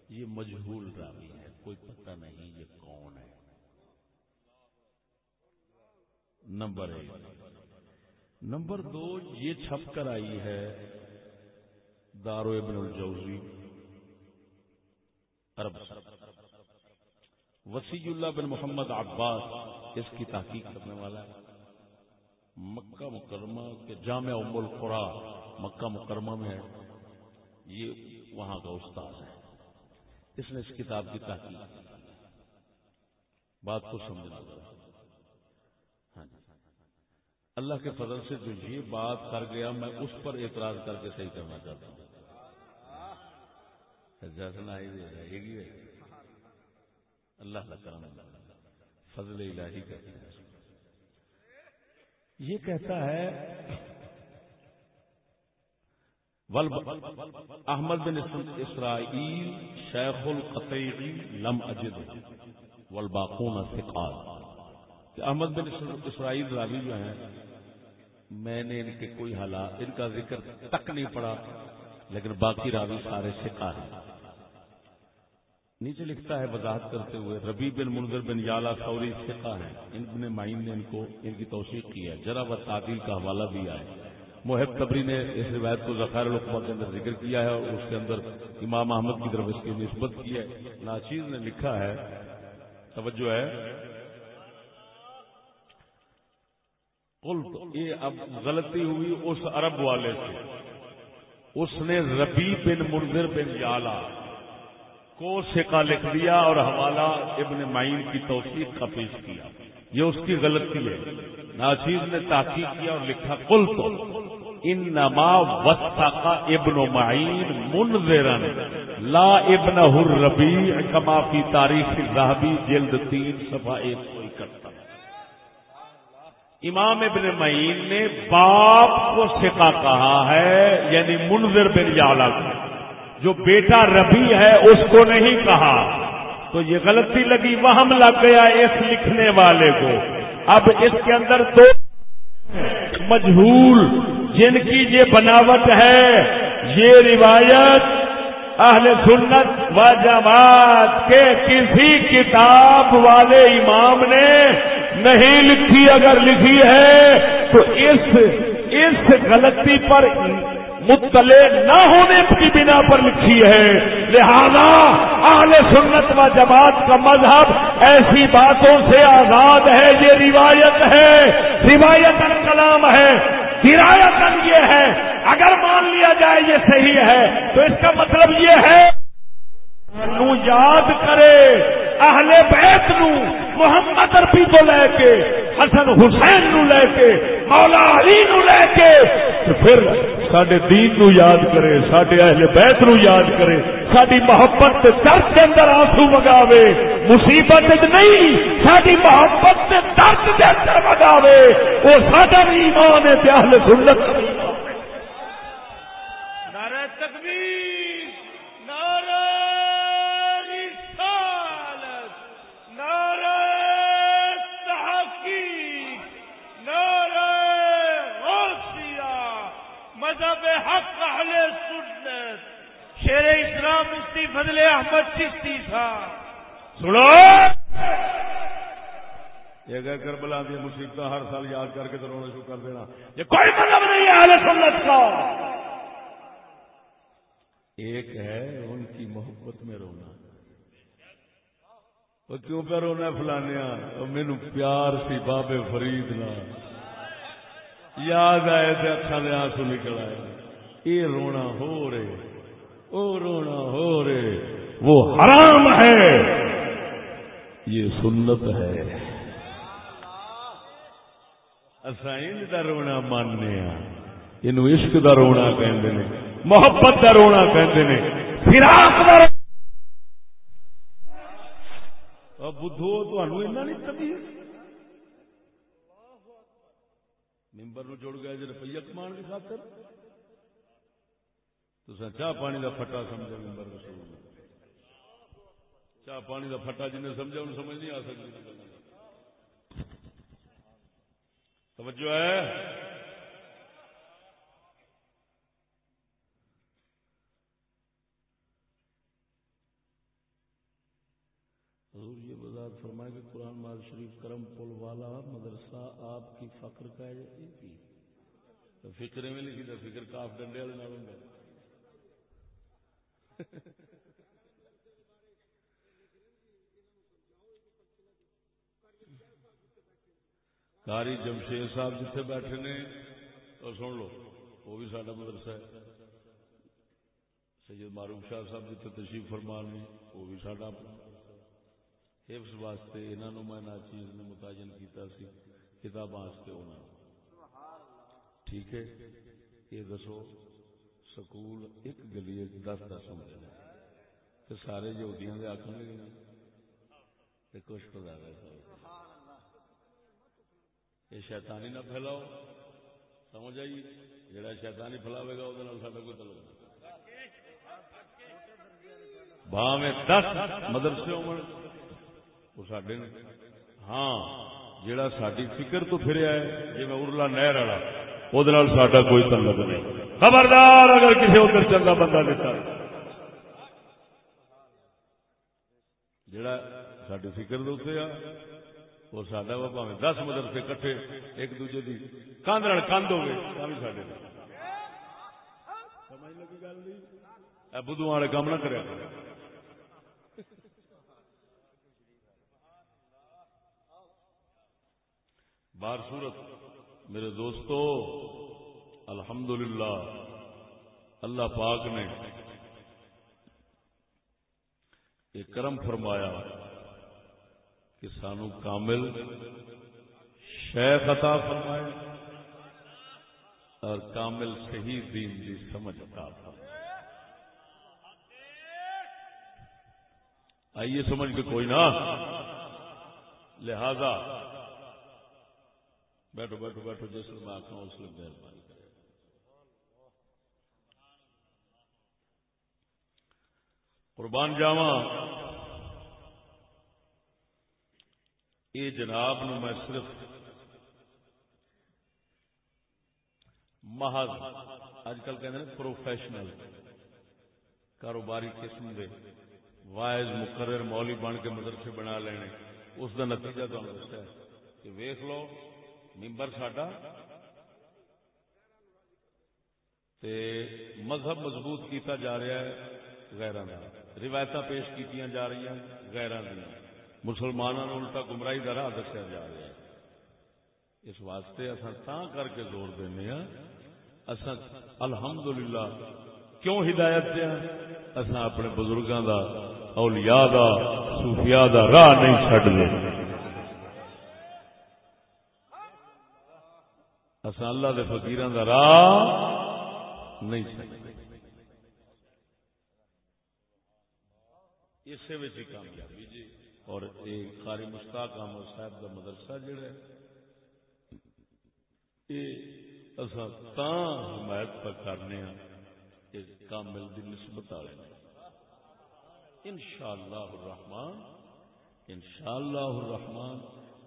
یہ مجہول راوی ہے، کوئی پتہ نہیں یہ کون ہے۔ نمبر ایک۔ نمبر دو، یہ چھپ کر آئی ہے دارو ابن الجوزی، عرب وسیع اللہ بن محمد عباس، اس کی تحقیق کرنے والا ہے۔ مکہ مکرمہ کے جامع ام القرا مکہ مکرمہ میں ہے یہ وہاں کا استاد ہے۔ اس نے اس کتاب کی تحقیق بات کو سمجھنا۔ ہاں جی۔ اللہ کے فضل سے جو یہ بات کر گیا، میں اس پر اعتراض کر کے صحیح کرنا چاہتا ہوں۔ رہے گی اللہ کا کرم۔ فضل الہی کہتے ہیں یہ کہتا ہے احمد بن اسرائیل شیخ القطعی لم اجد والباقون ثقال۔ کہ احمد بن اسرائیل راوی جو ہیں، میں نے ان کے کوئی حالات، ان کا ذکر تک نہیں پڑا لیکن باقی راوی سارے ثقال ہیں۔ نیچے لکھتا ہے وضاحت کرتے ہوئے ربی بن منظر بن یالا سوری ثقہ ہے ان معین نے ان کو، ان کی توثیق کی ہے۔ ذرا و تعدیل کا حوالہ بھی ہے۔ محب تبری نے اس روایت کو ذخائر القبا کے اندر ذکر کیا ہے اور اس کے اندر امام احمد کی طرف اس کی نسبت کی ہے۔ ناچیز نے لکھا ہے، توجہ ہے۔ یہ اب غلطی ہوئی اس عرب والے سے۔ اس نے ربی بن منظر بن یالا کو سکا لکھ دیا اور حوالہ ابن معین کی توثیق کا پیش کیا۔ یہ اس کی غلطی ہے۔ ناچیز نے تحقیق کیا اور لکھا کل تو ان نما وسطا کا ابن معین منظرن لا ابن ربی کما کی تاریخ راہبی جلد تین سفا ایک سو اکہتر۔ امام ابن معین نے باپ کو سکا کہا ہے یعنی منظر بن یالا کو جو بیٹا ربی ہے اس کو نہیں کہا۔ تو یہ غلطی لگی، وہم لگ گیا اس لکھنے والے کو۔ اب اس کے اندر دو مجہول جن کی یہ بناوٹ ہے۔ یہ روایت اہل سنت و جماعت کے کسی کتاب والے امام نے نہیں لکھی۔ اگر لکھی ہے تو اس اس غلطی پر مطلع نہ ہونے کی بنا پر لکھی ہے۔ لہذا اہل سنت و جماعت کا مذہب ایسی باتوں سے آزاد ہے، یہ روایت ہے۔ روایت کلام ہے ہرایت یہ ہے۔ اگر مان لیا جائے یہ صحیح ہے، تو اس کا مطلب یہ ہے نو یاد کرے، اہل بیت نو محمد اربی تو لے کے، حسن حسین نو لے کے، مولا علی نو لے کے پھر سڈے دین نو یاد کرے سڈے اہل بیت نو یاد کرے ساری محبت کے درد کے اندر آنسو مگاوے، مصیبت نہیں ساری محبت کے درد کے اندر مگاوے وہ سارا بھی ایمان ہے اہل سنت۔ نعرہ تکبیر نعرہ رسالت نعرہ تحقیق نعرہ غوثیہ مذہب حق اہل سنت شیر اسلام مفتی فضل احمد چشتی صاحب۔ سنو۔ یہ کہ کربلا دی مصیبت ہر سال یاد کر کے تو رونا شروع کر دینا۔ یہ کوئی مطلب نہیں ہے اہل سنت کا۔ ایک ہے ان کی محبت میں رونا۔ وہ کیوں پہ رونا فلانیا مینو پیار سی بابے فرید نہ یاد آئے تھے اکھا دے آنسو نکل آئے۔ یہ رونا ہو رہے، او رونا ہو رہے، وہ حرام ہے۔ یہ سنت ہے۔ اسائن دا رونا ماننے ہاں یہ عشق دا رونا کہندے نے، محبت دا رونا کہندے نے، فراق دا رونا۔ بدھو تہن نہیں تبھی ممبر نو جڑ گیا جی روپیہ کمان کی خاطر؟ تو چاہ پانی دا پھٹا سمجھا ممبر رسول چاہ پانی دا پھٹا جن سمجھا انہیں سمجھ نہیں آ سکتی۔ توجہ ہے؟ حضور یہ وضاحت فرمائے کہ قرآن ماز شریف کرم پل والا مدرسہ آپ کی فخر کا ہے ایک ہی فکر میں لکھی تھا فکر کاف ڈنڈے والے نال ہوں کاری جمشید صاحب جتنے بیٹھے نے اور سن لو، وہ بھی سارا مدرسہ ہے۔ سید معروف شاہ صاحب جتنے تشریف فرمان نے وہ بھی سارا حفظ واسطے انہوں میں نہ چیز نے متعین کیتا سی، کتاب واسطے انہوں ٹھیک ہے؟ یہ دسو، سکول ایک گلی دس دس سمجھ تو سارے یہودیاں دے آخر گے کچھ خدا رہے یہ شیطانی نہ پھیلاؤ۔ سمجھ آئی؟ جڑا شیطانی پھیلاوے گا وہ سا کوئی تعلق باہ میں دس مدرسے ہو وہ سڈے ہاں جڑا ساری فکر تو پھریا ہے جی میں ارلا نہر والا وہ سڈا کوئی تعلق نہیں خبردار اگر کسی ادھر چنگا بندہ دیتا جڑا ساری فکر دے آ اور سڈا وا پہ دس مدرسے کٹھے ایک دوجے کی کاندھ کندھ ہو گئے سڈے بدھو والے کام نہ کرے بار صورت میرے دوستو، الحمدللہ، اللہ پاک نے ایک کرم فرمایا کہ سانو کامل شیخ عطا فرمائے اور کامل صحیح دین کی سمجھ عطا فرمائے۔ آئیے سمجھ کے کوئی نہ، لہذا بیٹھو بیٹھو بیٹھو، جس میں آخا اس لیے مہربانی کرے قربان جاوا یہ جناب نو میں صرف محض اج کل کہ پروفیشنل کاروباری قسم دے وائز مقرر مولی بن کے مدرسے بنا لینے، اس کا نتیجہ تمہیں دسا کہ ویخ لو ممبر ساڈا۔ مذہب مضبوط کیتا جا رہا ہے غیران روایت پیش کی جا رہی ہیں غیران دیا مسلمانوں الٹا گمراہی کا راہ دسیا جا رہا ہے۔ اس واسطے اصا تا کر کے زور دینا ہاں۔ اصا الحمد للہ کیوں ہدایت دیا ہاں؟ اصا اپنے بزرگوں کا اولیاء دا، صوفیاء دا راہ نہیں چڈ لے اصا اللہ دے فقیران دا راہ نہیں سکتے اسے وچ ہی کامیابی جی۔ اور ایک قاری مشتاق احمد صاحب کا مدرسہ جڑا ہے یہ اصا تا حمایت پر کرنے ہاں کہ کامل دی نسبت والے ان شاء اللہ الرحمان ان شاء اللہ الرحمان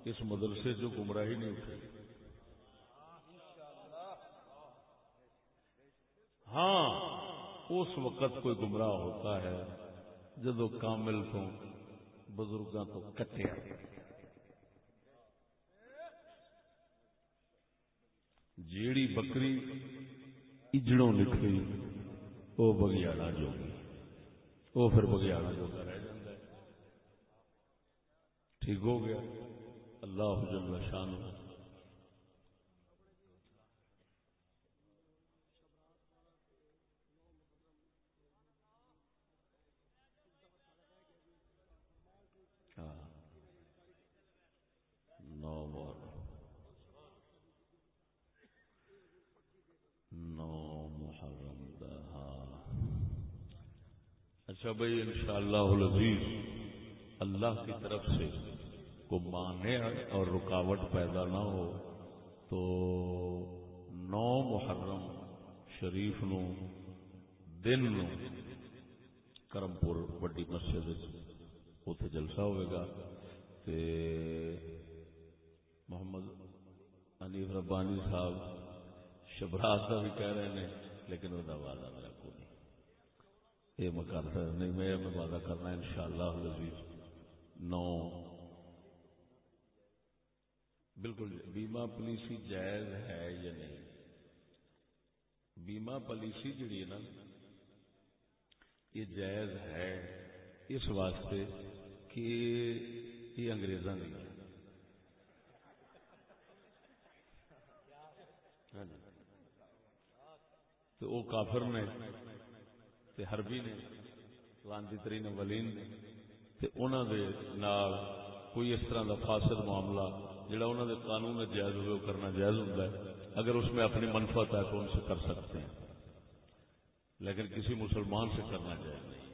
اس مدرسے جو گمراہی نہیں اٹھے۔ ہاں اس وقت کوئی گمراہ ہوتا ہے جدو کامل تو بزرگوں تو کٹیا جیڑی بکری اجڑوں نکلی وہ بگیاڑا جوگی وہ پھر بگیاڑا جوگا رہ جاتا ہے ٹھیک ہو گیا۔ اللہ جل شان نو بار نو محرم دہا اچھا بھائی، انشاءاللہ العزیز، اللہ کی طرف سے کو مانع اور رکاوٹ پیدا نہ ہو تو نو محرم شریف نو، دن نو کرمپور بڑی مسجد اتے جلسہ ہوئے گا۔ تے محمد انیف ربانی صاحب شبراز کا بھی کہہ رہے ہیں، لیکن وہ وعدہ میرا یہ میں کر نہیں میں میں وعدہ کرنا ان شاء اللہ نو۔ بالکل، بیمہ پالیسی جائز ہے یا نہیں؟ بیمہ پالیسی جڑی ہے نا، یہ جائز ہے اس واسطے کہ یہ انگریزاں کی ہاں جی۔ تو وہ کافر نے تے حربی نے لانتی ترین ولین نے، تے انہوں دے نال کوئی اس طرح دا فاسد معاملہ جڑا انہوں دے قانون میں جائز ہوئے کرنا جائز ہوتا ہے، اگر اس میں اپنی منفعت ہے تو ان سے کر سکتے ہیں، لیکن کسی مسلمان سے کرنا جائز نہیں۔